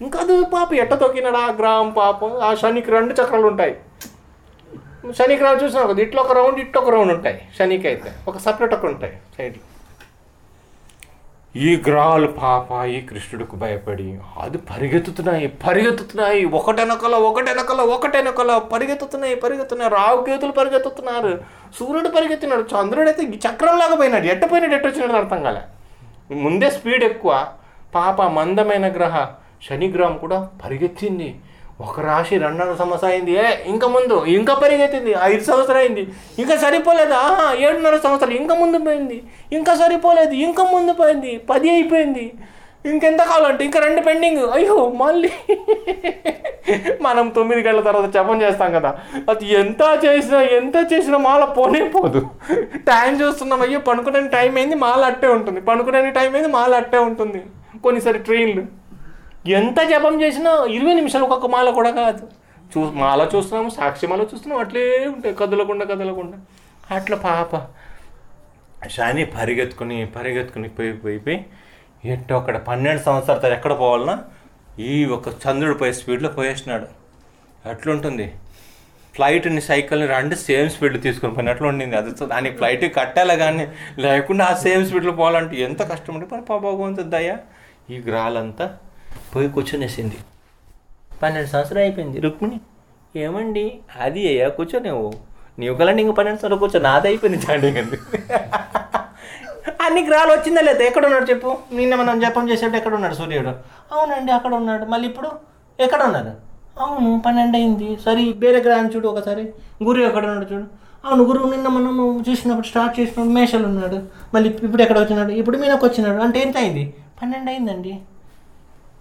ఇంకా అది పాప ఎట్ట తొక్కినాడు? ఆ గ్రామం పాపం. ఆ శనికి రెండు చక్రాలు ఉంటాయి శనికి రావు చూసినా కదా ఇట్లా ఒక రౌండ్ ఇట్లా ఒక రౌండ్ ఉంటాయి శనికి అయితే ఒక సపరేట్ ఒక ఉంటాయి సైడ్లో. ఈ గ్రహాలు పాప ఈ కృష్ణుడికి భయపడి అది పరిగెత్తుతున్నాయి పరిగెత్తుతున్నాయి. ఒకటెనకల ఒకటెనకల ఒకటెనకల పరిగెత్తుతున్నాయి పరిగెత్తున్నాయి రావు కేతులు పరిగెత్తుతున్నారు. సూర్యుడు పరిగెత్తినాడు. చంద్రుడు అయితే చక్రంలాగా పోయినాడు. ఎట్ట పోయినాడు? ఎట్ట వచ్చినాడు అర్థం కాలే. ముందే స్పీడ్ ఎక్కువ. పాప మందమైన గ్రహ. శనిగ్రహం కూడా పరిగెత్తింది. ఒక రాశి రెండున్నర సంవత్సరం అయింది ఏ ఇంకా ముందు ఇంకా పరిగెత్తింది. ఐదు సంవత్సరం అయింది ఇంకా సరిపోలేదు? ఆహా ఏడున్నర సంవత్సరాలు. ఇంకా ముందు పోయింది. ఇంకా సరిపోలేదు. ఇంకా ముందు పోయింది. పది అయిపోయింది. ఇంకెంత కావాలంటే ఇంకా రెండు పెండింగ్. అయ్యో మళ్ళీ మనం తొమ్మిది గంటల తర్వాత జపం చేస్తాం కదా. అది ఎంత చేసినా ఎంత చేసినా మాల పోనే పోదు. టైం చూస్తున్నాం. అయ్యో పనుకునే టైం అయింది మాల అట్టే ఉంటుంది. పనుకునే టైం అయింది మాల అట్టే ఉంటుంది. కొన్నిసారి ట్రైన్లు. ఎంత జపం చేసినా ఇరవై నిమిషాలు ఒక్కొక్క మాల కూడా కాదు. చూ మాల చూస్తున్నాము సాక్షి మాల చూస్తున్నాం అట్లే ఉంటాయి కదలకుండా కదలకుండా. అట్లా పాప. షాని పరిగెత్తుకుని పరిగెత్తుకుని పోయి పోయి పోయి ఎట్టో అక్కడ పన్నెండు సంవత్సరాల తర్వాత ఎక్కడ పోవాలన్నా ఈ ఒక చంద్రుడు పోయే స్పీడ్లో పోయేసినాడు. అట్లుంటుంది. ఫ్లైట్ని సైకిల్ని రెండు సేమ్ స్పీడ్లో తీసుకొని పోయినట్లు ఉండింది. అది దానికి ఫ్లైట్ కట్టాలి కానీ లేకుండా ఆ సేమ్ స్పీడ్లో పోవాలంటే ఎంత కష్టం ఉంటే మరి పాప భగవంతుడు దయ. ఈ గ్రహాలంతా పోయి కూర్చొనేసింది. పన్నెండు సంవత్సరాలు అయిపోయింది. రుక్మిణి ఏమండి? అది అయ్యా కూర్చో నువ్వు నీవు కలండి ఇంక పన్నెండు సంవత్సరాలు కూర్చో నాది అయిపోయింది చాండి అన్ని గ్రహాలు వచ్చిందా లేదా? ఎక్కడ ఉన్నాడు చెప్పు. నిన్న మనం జపం చేసేటప్పుడు ఎక్కడ ఉన్నాడు సూర్యుడు? అవునండి అక్కడ ఉన్నాడు మళ్ళీ ఇప్పుడు ఎక్కడ ఉన్నాడు అవును పన్నెండు అయింది. సరే వేరే గ్రహాన్ని చూడు ఒకసారి. గురువు ఎక్కడ ఉన్నాడు చూడు. అవును గురువు నిన్న మనం చూసినప్పుడు స్టార్ట్ చేసినప్పుడు మేషలు ఉన్నాడు. మళ్ళీ ఇప్పుడు ఎక్కడ వచ్చినాడు? ఇప్పుడు మీనకు వచ్చినాడు అంటే ఎంత అయింది? పన్నెండు అయిందండి.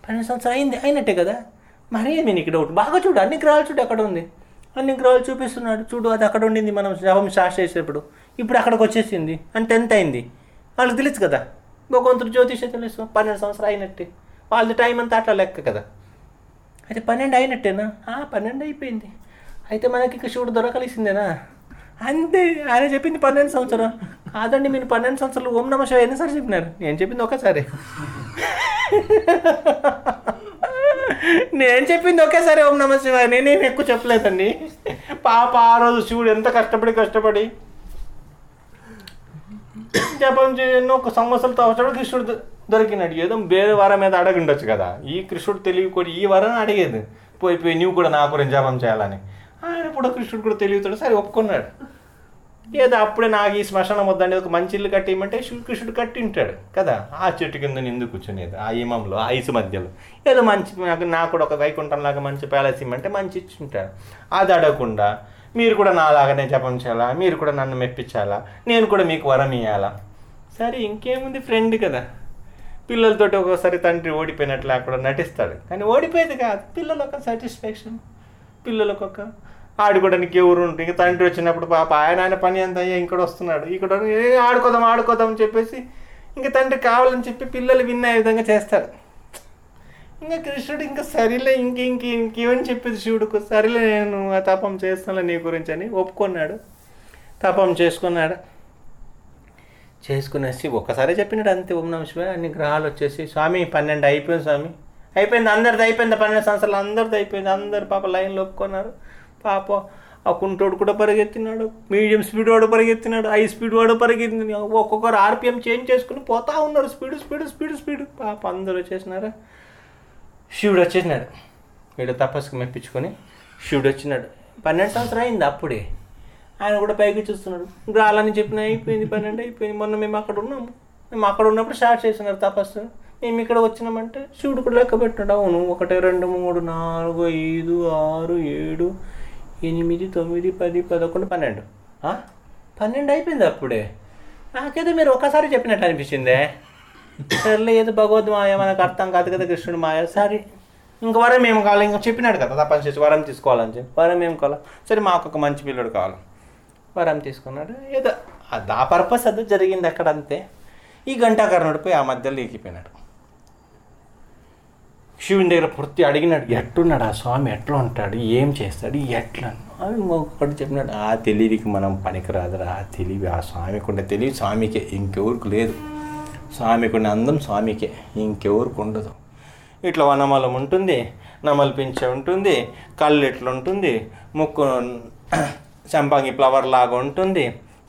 పన్నెండు సంవత్సరాలు అయింది అయినట్టే కదా? మరి ఏమి నీకు డౌట్ బాగా చూడు అన్ని గ్రహాలు చూడు అక్కడ ఉంది. అన్ని గ్రహాలు చూపిస్తున్నాడు. చూడు అది అక్కడ ఉండింది మనం జపం స్టార్ట్ చేసేటప్పుడు. ఇప్పుడు అక్కడికి వచ్చేసింది అంటే టెన్త్ అయింది. వాళ్ళకి తెలుసు కదా? భగవంతుడు జ్యోతిష తెలుసు. పన్నెండు సంవత్సరాలు అయినట్టే. వాళ్ళది టైం అంతా అట్లా లెక్క కదా? అయితే పన్నెండు అయినట్టేనా? పన్నెండు అయిపోయింది. అయితే మనకి ఇక చూడు దొరకలిసిందేనా? అంతే ఆయన చెప్పింది పన్నెండు సంవత్సరం కాదండి మీరు పన్నెండు సంవత్సరాలు ఓం నమ శివ ఎన్నిసార్లు చెప్పినారు? నేను చెప్పింది ఒకసారి నేను చెప్పింది ఒకేసారి ఓం నమ శివాయ. నేను ఎక్కువ చెప్పలేదండి. పాప ఆ రోజు శివుడు ఎంత కష్టపడి కష్టపడి జపం చేయను ఒక సంవత్సరంతో అవసరం కృష్ణుడు దొరికినాడు. ఏదో వేరే వారం మీద అడగి ఉండొచ్చు కదా. ఈ కృష్ణుడు తెలివి కూడా ఈ వరం అడిగేది. పోయిపోయి నువ్వు కూడా నా గురించి జపం చేయాలని. ఆయన కూడా కృష్ణుడు కూడా తెలివితాడు సరే ఒప్పుకున్నాడు. ఏదో అప్పుడే నాకు ఈ శ్మశానం వద్దండి ఒక మంచి ఇల్లు కట్టేయమంటే శ్రీకృష్ణుడు కట్టి ఉంటాడు కదా. ఆ చెట్టు కింద ఎందుకు కూర్చునేది ఆ ఇమంలో ఆ ఐసు మధ్యలో. ఏదో మంచి నాకు నాకు కూడా ఒక వైకుంఠం లాగా మంచి ప్యాలెస్ ఇమ్మంటే మంచి ఇచ్చి ఉంటాడు అది అడగకుండా మీరు కూడా నాలాగానే జపం జపించాలా మీరు కూడా నన్ను మెప్పించాలా? నేను కూడా మీకు వరం ఇవ్వాలా సరే ఇంకేముంది ఫ్రెండ్ కదా. పిల్లలతోటి ఒక్కోసారి తండ్రి ఓడిపోయినట్లు అక్కడ నటిస్తాడు. కానీ ఓడిపోయేది కాదు. పిల్లలకు ఒక సాటిస్ఫాక్షన్ పిల్లలకు ఒక ఆడుకోవడానికి ఎవరు ఉంటుంది ఇంకా తండ్రి వచ్చినప్పుడు పాప ఆయన ఆయన పని ఎంత అయ్యా ఇక్కడ వస్తున్నాడు ఇక్కడ ఆడుకోదాం ఆడుకోదాం అని చెప్పేసి ఇంకా తండ్రి కావాలని చెప్పి పిల్లలు విన్న విధంగా చేస్తారు ఇంకా కృష్ణుడు ఇంకా సరిలే ఇంక ఇంక ఇంకేమని చెప్పేది శివుడుకు సరిలే నేను ఆ తపం చేస్తాను నీ గురించి అని ఒప్పుకున్నాడు. తపం చేసుకున్నాడు. చేసుకునేసి ఒక్కసారి చెప్పినాడు అంతే ఓం నమ శివాయ అన్ని గ్రహాలు వచ్చేసి స్వామి పన్నెండు అయిపోయింది స్వామి. అయిపోయింది అందరిది అయిపోయింది పన్నెండు సంవత్సరాలు అందరిది అయిపోయింది అందరు పాప లైన్లో ఒప్పుకున్నారు. పాప ఆ కుంటోడు కూడా పరిగెత్తినాడు. మీడియం స్పీడ్ వాడు పరిగెత్తినాడు. హై స్పీడ్ వాడు పరిగెత్తింది. ఒక్కొక్కరు ఆర్పిఎం చేంజ్ చేసుకుని పోతా ఉన్నారు. Speed speed speed speed. పాప అందరూ వచ్చేసినారా? శివుడు వచ్చేసినాడు. వీడు తపస్సుకు మెప్పించుకొని శివుడు వచ్చినాడు. పన్నెండు సంవత్సరం అయింది అప్పుడే. ఆయన కూడా పైకి చూస్తున్నాడు. రాలని చెప్పిన అయిపోయింది పన్నెండు అయిపోయింది. మొన్న మేము అక్కడ ఉన్నాము. మేము అక్కడ ఉన్నప్పుడు స్టార్ట్ చేసినారు తపస్సు. మేము ఇక్కడ వచ్చినామంటే శివుడు కూడా లెక్క పెట్టాడు అవును ఒకటి రెండు మూడు నాలుగు ఐదు ఆరు ఏడు ఎనిమిది తొమ్మిది పది పదకొండు పన్నెండు. పన్నెండు అయిపోయింది అప్పుడే. నాకేదో మీరు ఒకసారి చెప్పినట్టు అనిపించిందే. సర్లే ఏదో భగవద్ మాయ మనకు అర్థం కాదు కదా కృష్ణుడు మాయ. సరే. ఇంక వరం ఏం కావాలి? ఇంకా చెప్పినాడు కదా తప్పని చేసి వరం తీసుకోవాలని చెప్పి. వరం ఏం కావాలి? సరే మాకు ఒక మంచి పిల్లడు కావాలి. వరం తీసుకున్నాడు. ఏదో ఆ పర్పస్ అది జరిగింది అక్కడ అంతే. ఈ గంటాకర్ణుడు పోయి ఆ మధ్యలో ఎక్కిపోయినాడు శివుని దగ్గర పూర్తి అడిగినాడు ఎట్టున్నాడు ఆ స్వామి? ఎట్లా ఉంటాడు? ఏం చేస్తాడు? ఎట్లా? అవి ఒకటి చెప్పినాడు ఆ తెలివికి మనం పనికిరాదురా ఆ తెలివి ఆ స్వామికి ఉండే తెలివి స్వామికే ఇంకెవరికి లేదు. స్వామికి ఉండే అందం స్వామికే ఇంకెవరికి ఉండదు. ఇట్లా వనమలం ఉంటుంది నమలు ఉంటుంది కళ్ళు ఇట్లా ఉంటుంది ముక్కు చంపంగి ఫ్లవర్ లాగా ఉంటుంది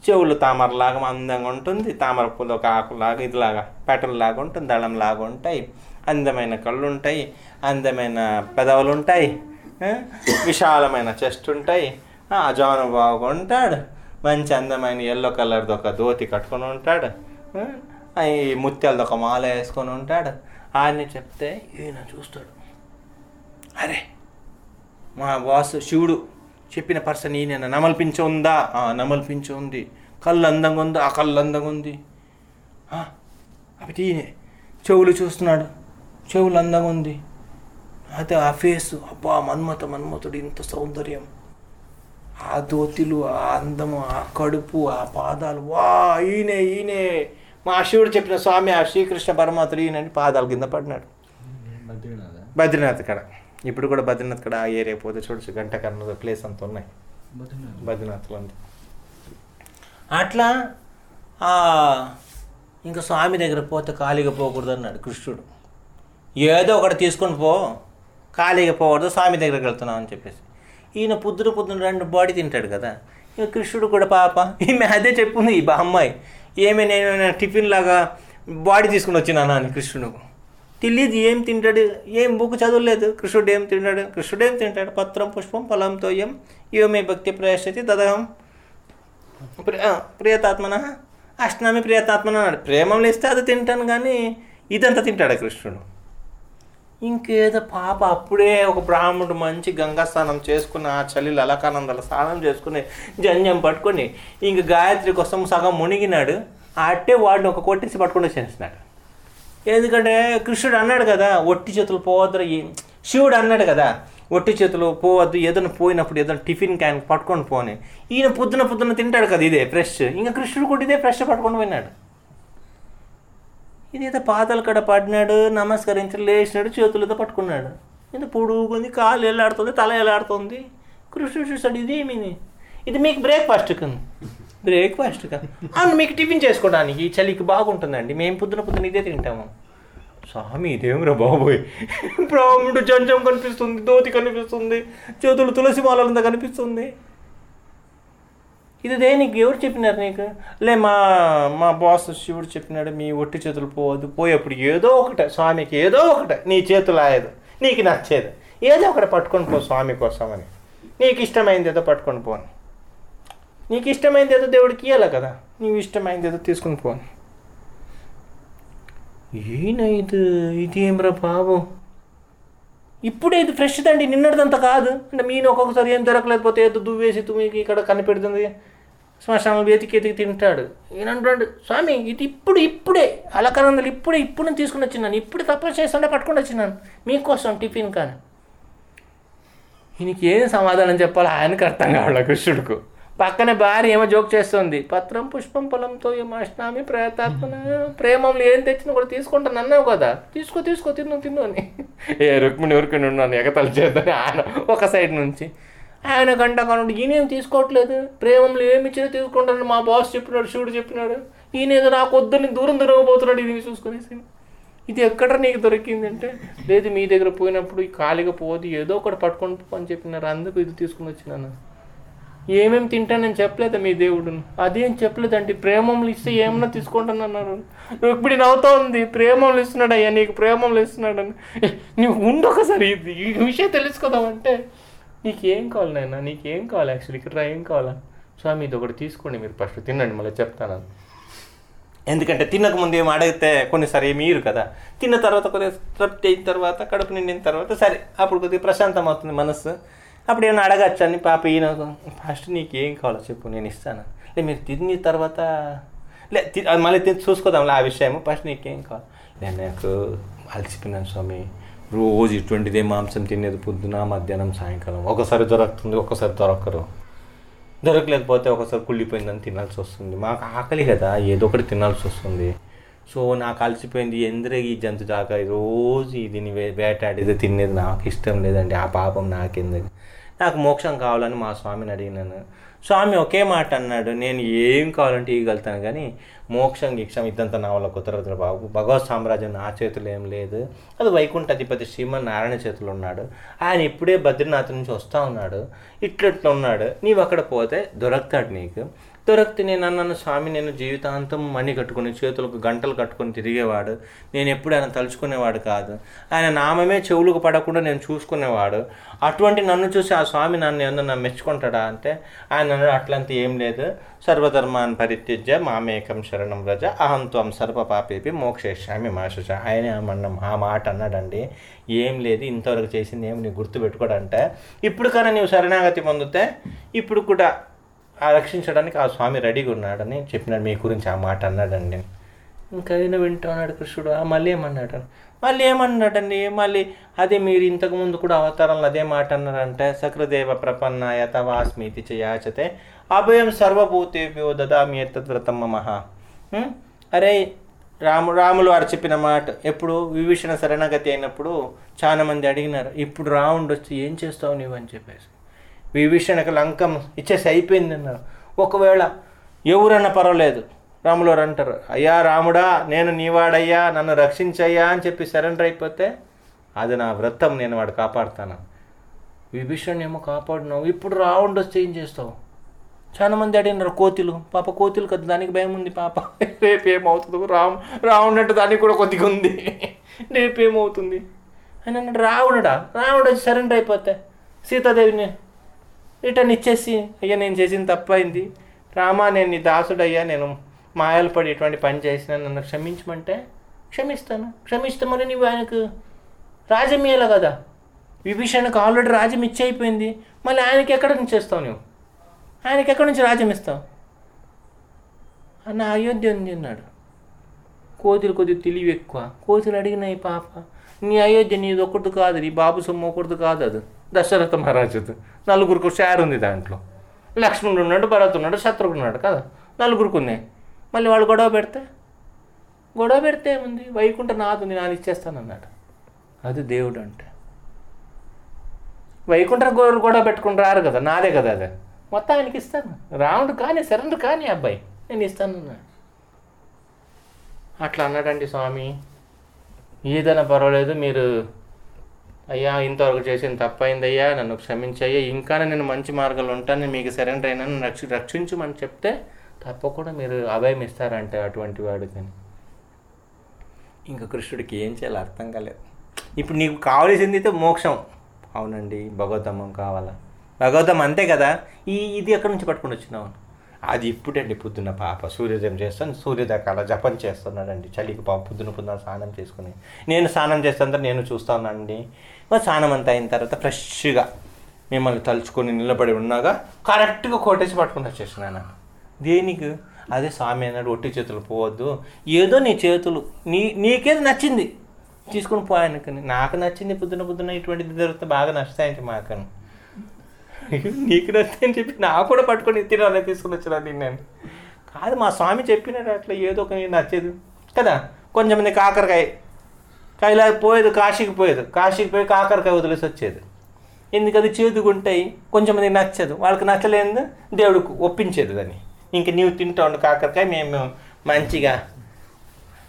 చెవులు తామరలాగా అందంగా ఉంటుంది తామర పూలు ఒక ఆకులాగా ఇదిలాగా పెటల్లాగా ఉంటుంది దళం లాగా ఉంటాయి. అందమైన కళ్ళు ఉంటాయి అందమైన పెదవులు ఉంటాయి విశాలమైన చెస్ట్ ఉంటాయి అజాను బాగా బాగుంటాడు మంచి అందమైన ఎల్లో కలర్ది ఒక ధోతి కట్టుకొని ఉంటాడు. ఆ, ఈ ముత్యాలది ఒక మాల వేసుకొని ఉంటాడు. ఆయన్ని చెప్తే ఈయన చూస్తాడు. అరే మా బాస్ శివుడు చెప్పిన పర్సన్ ఈయన నమల్పించి ఉందా? ఆ, ఉంది. కళ్ళు అందంగా ఉందా? ఆ కళ్ళు అందంగా ఉంది. అవి ఈయనే చెవులు చూస్తున్నాడు. చెవులు అందంగా ఉంది అయితే ఆ ఫేస్ అబ్బా మన్మత మన్మతుడు ఇంత సౌందర్యం. ఆ దోతిలు ఆ అందము ఆ కడుపు ఆ పాదాలు వా ఈయనే ఈయనే. మా శివుడు చెప్పిన స్వామి ఆ శ్రీకృష్ణ పరమాత్ముడు ఈయనని పాదాల కింద పడినాడు. బద్రీనాథ్ కడ. ఇప్పుడు కూడా బద్రీనాథ్ కడ ఆ ఏరియా పోతే చూడొచ్చు గంట కర్ణ ప్లేస్ అంత ఉన్నాయి. బద్రీనాథ్. బద్రీనాథ్లో ఉంది. అట్లా ఇంకా స్వామి దగ్గర పోతే ఖాళీగా పోకూడదు అన్నాడు కృష్ణుడు. ఏదో ఒకటి తీసుకొని పో ఖాళీగా పోవద్దు స్వామి దగ్గరికి వెళ్తున్నాం అని చెప్పేసి. ఈయన పొద్దున పొద్దున రెండు బాడీ తింటాడు కదా. ఇక కృష్ణుడు కూడా పాప. ఈమె అదే చెప్పుంది ఈ బా అమ్మాయి ఏమి నేను టిఫిన్ లాగా బాడీ తీసుకుని వచ్చినాను అని కృష్ణుడు. తెలియదు ఏం తింటాడు? ఏం బుక్ చదవలేదు. కృష్ణుడు ఏం తింటాడు? కృష్ణుడు ఏం తింటాడు? పత్రం పుష్పం ఫలంతో ఏం ఇవమే భక్తి ప్రయశతి దదహం ప్రియతాత్మన? అష్టనామి ప్రియతాత్మన అన్నాడు. ప్రేమలు ఇస్తే అది తింటాను కానీ ఇదంతా తింటాడు కృష్ణుడు? ఇంకేదో పాప అప్పుడే ఒక బ్రాహ్మణుడు మంచి గంగా స్నానం చేసుకుని ఆ చలిలో అలకానందల స్నానం చేసుకుని జంజం పట్టుకొని ఇంక గాయత్రి కోసం సగం మునిగినాడు. అట్టే వాడిని ఒక కొట్టేసి పట్టుకుని వచ్చేసినాడు. ఎందుకంటే కృష్ణుడు అన్నాడు కదా ఒట్టి చేతులు పోవద్దు శివుడు అన్నాడు కదా ఒట్టి చేతులు పోవద్దు ఏదైనా పోయినప్పుడు ఏదైనా టిఫిన్ క్యాన్ పట్టుకొని పోని. ఈయన పొద్దున పొద్దున తింటాడు కదా ఇదే ఫ్రెష్. ఇంకా కృష్ణుడు కూడా ఇదే ఫ్రెష్ పట్టుకొని పోయినాడు. ఇదేదో పాతల కడ పడినాడు నమస్కరించి లేచినాడు చేతులతో పట్టుకున్నాడు. ఇది పొడుగుంది కాలు ఎలాడుతుంది తల ఎలాడుతుంది కృష్ణుడు చూస్తాడు ఇదేమిది ఇది మీకు బ్రేక్ఫాస్ట్ కింద బ్రేక్ఫాస్ట్ కదా అవును మీకు టిఫిన్ చేసుకోవడానికి. ఈ చలికి బాగుంటుందండి. మేము పొద్దున పొద్దున ఇదే తింటాము. స్వామి ఇదేమిరా బాబోయ్? ప్రాముడు జంజం కనిపిస్తుంది దోతి కనిపిస్తుంది చేతులు తులసి మాలంతా కనిపిస్తుంది. ఇది దేనికి? ఎవరు చెప్పినారు నీకు? లే మా మా బాస్ శివుడు చెప్పినాడు మీ ఒట్టి చేతులు పోవద్దు. పోయేప్పుడు ఏదో ఒకటే స్వామికి ఏదో ఒకటే. నీ చేతులు ఆయదు. నీకు నచ్చేది. ఏదో ఒకటి పట్టుకొని పో స్వామి కోసం అని నీకు ఇష్టమైంది ఏదో పట్టుకొని పోను. నీకు ఇష్టమైంది ఏదో దేవుడికి ఇవ్వాలి కదా. నీవు ఇష్టమైంది ఏదో తీసుకుని పోను. ఈయన ఇది ఇదేమ్రా బాబు? ఇప్పుడే ఇది ఫ్రెష్ దండి నిన్నటిదంతా కాదు. అంటే మీను ఒక్కొక్కసారి ఏం దొరకలేకపోతే ఏదో దువ్వేసి తుమ్మికి ఇక్కడ కనిపెడుతుంది. శ్మశానం వెతికి ఎతికి తింటాడు. ఈయన స్వామి ఇది ఇప్పుడు ఇప్పుడే అలకరందలు ఇప్పుడే ఇప్పుడు నేను తీసుకుని వచ్చినాను. ఇప్పుడు తప్పని చేస్తుంటే పట్టుకుని వచ్చినాను. మీకోసం టిఫిన్ కానీ. ఈయనకి ఏం సమాధానం చెప్పాలో ఆయనకు అర్థం కావాలి కృష్ణుడికి. పక్కనే భార్య ఏమో జోక్ చేస్తుంది పత్రం పుష్పం పొలంతో ఏమో అష్టామి ప్రయత్నాత్మన ప్రేమంలో ఏం తెచ్చినా కూడా తీసుకుంటాను అన్నావు కదా తీసుకో తీసుకో తిన్ను తిన్ను అని. ఏ రుక్మిణి ఊరుకుని ఉన్నాను ఎగతలు చేద్దని ఆయన ఒక సైడ్ నుంచి. ఆయన గంట కనుడు ఈయనేం తీసుకోవట్లేదు ప్రేమంలో ఏమి ఇచ్చినా తీసుకుంటాను మా బాస్ చెప్పినాడు శివుడు చెప్పినాడు. ఈయన ఏదో నాకు వద్దని దూరం దొరకబోతున్నాడు ఇది చూసుకునేసి. ఇది ఎక్కడ నీకు దొరికిందంటే లేదు మీ దగ్గర పోయినప్పుడు ఖాళీగా పోదు ఏదో ఒకటి పట్టుకొని అని చెప్పినారు అందుకు ఇది తీసుకుని వచ్చినాను. ఏమేమి తింటానని చెప్పలేదు మీ దేవుడు అదేం చెప్పలేదండి. ప్రేమములు ఇస్తే ఏమన్నా తీసుకుంటానన్నారు. ఇప్పుడు నవ్వుతా ఉంది. ప్రేమములు ఇస్తున్నాడు అయ్యా నీకు ప్రేమములు ఇస్తున్నాడని. నువ్వు ఉండు ఒకసారి. ఇది ఈ విషయం తెలుసుకోదామంటే నీకేం కావాలి నాయన? నీకేం కావాలి యాక్చువల్లీ ఇక్కడ ఏం కావాలా? స్వామి ఇది ఒకటి తీసుకోండి మీరు ఫస్ట్ తినండి మళ్ళీ చెప్తాను. ఎందుకంటే తినక ముందు ఏం అడిగితే కొన్నిసారి ఏమి ఇరు కదా. తిన్న తర్వాత కొద్దిగా తృప్తి అయిన తర్వాత కడుపు నిండిన తర్వాత సరే అప్పుడు కొద్దిగా ప్రశాంతం అవుతుంది మనస్సు. అప్పుడు ఏమైనా అడగచ్చు అని? పాప ఈయన ఫస్ట్ నీకు ఏం కావాలో చెప్పు నేను ఇస్తాను. లే మీరు తిని తర్వాత లే తి- అది మళ్ళీ తిని చూసుకోదాంలే ఆ విషయం ఫస్ట్ నీకేం కావాలి. నేను నాకు అలసిపోయినాను స్వామి. రోజు ఇటువంటిదే మాంసం తినేది పొద్దున మధ్యాహ్నం సాయంకాలం. ఒకసారి దొరుకుతుంది ఒకసారి దొరకరు దొరకలేకపోతే ఒకసారి కుళ్ళిపోయిందని తినాల్సి వస్తుంది. మాకు ఆకలి కదా ఏదో ఒకటి తినాల్సి వస్తుంది. సో నాకు అలసిపోయింది ఎందుకు ఈ జంతు దాకా రోజు దీన్ని వే వేటాడేది తినేది నాకు ఇష్టం లేదండి. ఆ పాపం నాకెందుకు? నాకు మోక్షం కావాలని మా స్వామిని అడిగినాను. స్వామి ఒకే మాట అన్నాడు. నేను ఏం కావాలంటే ఇవ్వగలుగుతాను కానీ మోక్షం గిక్షం ఇద్దంతా నా వల్ల కుదరదు బాబు. భగవత్ సామ్రాజ్యం నా చేతులు ఏం లేదు. అది వైకుంఠ అధిపతి చేతులు నారాయణ ఉన్నాడు. ఆయన ఇప్పుడే బద్రీనాథ్ నుంచి వస్తూ ఉన్నాడు. ఇట్లట్లా ఉన్నాడు. నీవు అక్కడ పోతే దొరకతాడు నీకు. దొరికితే నేను అన్నాను స్వామి నేను జీవితాంతం మణి కట్టుకుని చేతులకు గంటలు కట్టుకొని తిరిగేవాడు. నేను ఎప్పుడు ఆయన తలుచుకునేవాడు కాదు. ఆయన నామమే చెవులకు పడకుండా నేను చూసుకునేవాడు. అటువంటి నన్ను చూసి ఆ స్వామి నన్ను ఏమన్నా మెచ్చుకుంటాడా అంటే ఆయన అట్లంత ఏం లేదు. సర్వధర్మాన్ పరిత్యజ్య మామేకం శరణం రజ అహం త్వం సర్వ పాపేపి మోక్షేష్యామి మాష ఆయనే అమ్మన్నం ఆ మాట అన్నాడండి. ఏం లేదు ఇంతవరకు చేసింది ఏమి? నీ గుర్తుపెట్టుకోడంటే ఇప్పుడు కన్నా నీవు శరణాగతి పొందితే ఇప్పుడు కూడా రక్షించడానికి ఆ స్వామి రెడీగా ఉన్నాడని చెప్పినాడు మీ గురించి ఆ మాట అన్నాడండి. ఇంకా అయినా వింటూ ఉన్నాడు కృష్ణుడు మళ్ళీ ఏమన్నాడు? మళ్ళీ ఏమన్నాడండి? మళ్ళీ అదే మీరు ఇంతకుముందు కూడా అవతారంలో అదే మాట అన్నారంటే సకృదేవ ప్రపన్నాయ తవాస్మీతి చేయాచతే అభయం సర్వభూతేభ్యో దదామి ఎత్తద్వ్రతం మమ. అరే రాము రాములు వారు చెప్పిన మాట ఎప్పుడు విభీషణ శరణగతి అయినప్పుడు చాలామంది అడిగినారు ఇప్పుడు రావుండొచ్చి వచ్చి ఏం చేస్తావు నీవు? అని చెప్పేసి. విభీషణకు లంకం ఇచ్చేసి అయిపోయింది అన్నారు. ఒకవేళ ఎవరన్నా పర్వాలేదు రాములు అంటారు అయ్యా రాముడా నేను నీవాడయ్యా నన్ను రక్షించయ్యా అని చెప్పి సరెండర్ అయిపోతే అది నా వ్రతం నేను వాడు కాపాడుతాను. విభీషణ్ ఏమో కాపాడినావు ఇప్పుడు రావణుడు వస్తే ఏం చేస్తావు? చాలామంది అడిగినారు కోతులు. పాప కోతులు కదా దానికి భయం ఉంది పాప. రేపు ఏమవుతుందో రామ్ రావణుడు అంటే దానికి కూడా కొద్దిగా ఉంది. రేపు ఏమవుతుంది? అని అన్నాడు రావణుడా రావణుడు సరెండర్ అయిపోతే సీతాదేవిని రిటర్న్ ఇచ్చేసి అయ్యా నేను చేసిన తప్పైంది. రామా నేను నీ దాసుడయ్యా నేను మాయలు పడి ఇటువంటి పని చేసిన నన్ను క్షమించమంటే క్షమిస్తాను. క్షమిస్తే మరి నీవు ఆయనకు రాజ్యం ఇయ్యాలి కదా. విభీషణకు ఆల్రెడీ రాజ్యం ఇచ్చి అయిపోయింది మళ్ళీ ఆయనకి ఎక్కడ నుంచి ఇస్తావు నువ్వు? ఆయనకి ఎక్కడి నుంచి రాజ్యం ఇస్తావు? అన్న అయోధ్య ఉంది అన్నాడు. కోతులు కొద్దిగా తెలివి ఎక్కువ. కోతులు అడిగినాయి పాప నీ అయోధ్య నీది ఒక్కటి కాదు నీ బాబు సొమ్ము ఒకటి కాదు అది. దశరథ మహారాజుది నలుగురికి షేర్ ఉంది దాంట్లో. లక్ష్మణుడు ఉన్నాడు భరత్ ఉన్నాడు శత్రుఘ్నుడు ఉన్నాడు కదా నలుగురికి ఉన్నాయి. మళ్ళీ వాళ్ళు గొడవ పెడితే? గొడవ పెడితే ఏముంది? వైకుంఠ నాదుంది నాన్న ఇచ్చేస్తాను అన్నాడు అది దేవుడు అంటే. వైకుంఠ గోరు గొడవ పెట్టుకుని రారు కదా నాదే కదా అది. మొత్తం ఆయనకి ఇస్తాను. రాముడు కానీ సరెండర్ కానీ అబ్బాయి నేను ఇస్తానన్నాడు. అట్లా అన్నాడండి స్వామి. ఏదైనా పర్వాలేదు మీరు అయ్యా ఇంతవరకు చేసిన తప్పైందయ్యా నన్ను క్షమించయ్యా. ఇంకా నేను మంచి మార్గంలో ఉంటాను మీకు సరెండర్ అయినా నన్ను రక్షి రక్షించమని చెప్తే తప్పకుండా మీరు అభయం ఇస్తారంటే అటువంటి వాడికని ఇంకా కృష్ణుడికి ఏం చేయాలో అర్థం కాలేదు. ఇప్పుడు నీకు కావలసింది అయితే మోక్షం. అవునండి భగవద్దమ్మం కావాలా? భగవద్దం అంతే కదా? ఈ ఇది ఎక్కడి నుంచి పట్టుకొని వచ్చినావు? అది ఇప్పుడండి పొద్దున్న పాప. సూర్యోదయం చేస్తాను సూర్యోదయకాల జపం చేస్తున్నాడండి చలికి పాప పొద్దున పొద్దున స్నానం చేసుకుని. నేను స్నానం చేస్తాను నేను చూస్తానండి మరి స్నానం అంతా అయిన తర్వాత ఫ్రెష్గా మిమ్మల్ని తలుచుకొని నిలబడి ఉన్నాగా కరెక్ట్గా కొట్టేసి పట్టుకుని వచ్చేసినాను. దేనికి? అదే స్వామి అన్నాడు ఒట్టి చేతులు పోవద్దు. ఏదో నీ చేతులు నీ నీకేది నచ్చింది? తీసుకుని పోయానుకని నాకు నచ్చింది పొద్దున పొద్దున ఇటువంటిది దొరికితే బాగా నచ్చుతాయండి మాకని. నీకు నచ్చిందని చెప్పి నాకు కూడా పట్టుకొని తినాలని తీసుకుని వచ్చినా తిన్నాను. కాదు మా స్వామి చెప్పినాడు అట్లా ఏదో ఒక నచ్చేది. కదా? కొంచెంమంది కాకరకాయ. కైలా పోయేది కాశీకి పోయేది. కాశీకి పోయి కాకరకాయ వదిలేసి వచ్చేది. ఎందుకు? అది చేదుగుంటాయి. కొంచెంమంది నచ్చదు. వాళ్ళకి నచ్చలేదు దేవుడికి ఒప్పించేది దాన్ని. ఇంక నీవు తింటా ఉండు కాకరకాయ మేము మంచిగా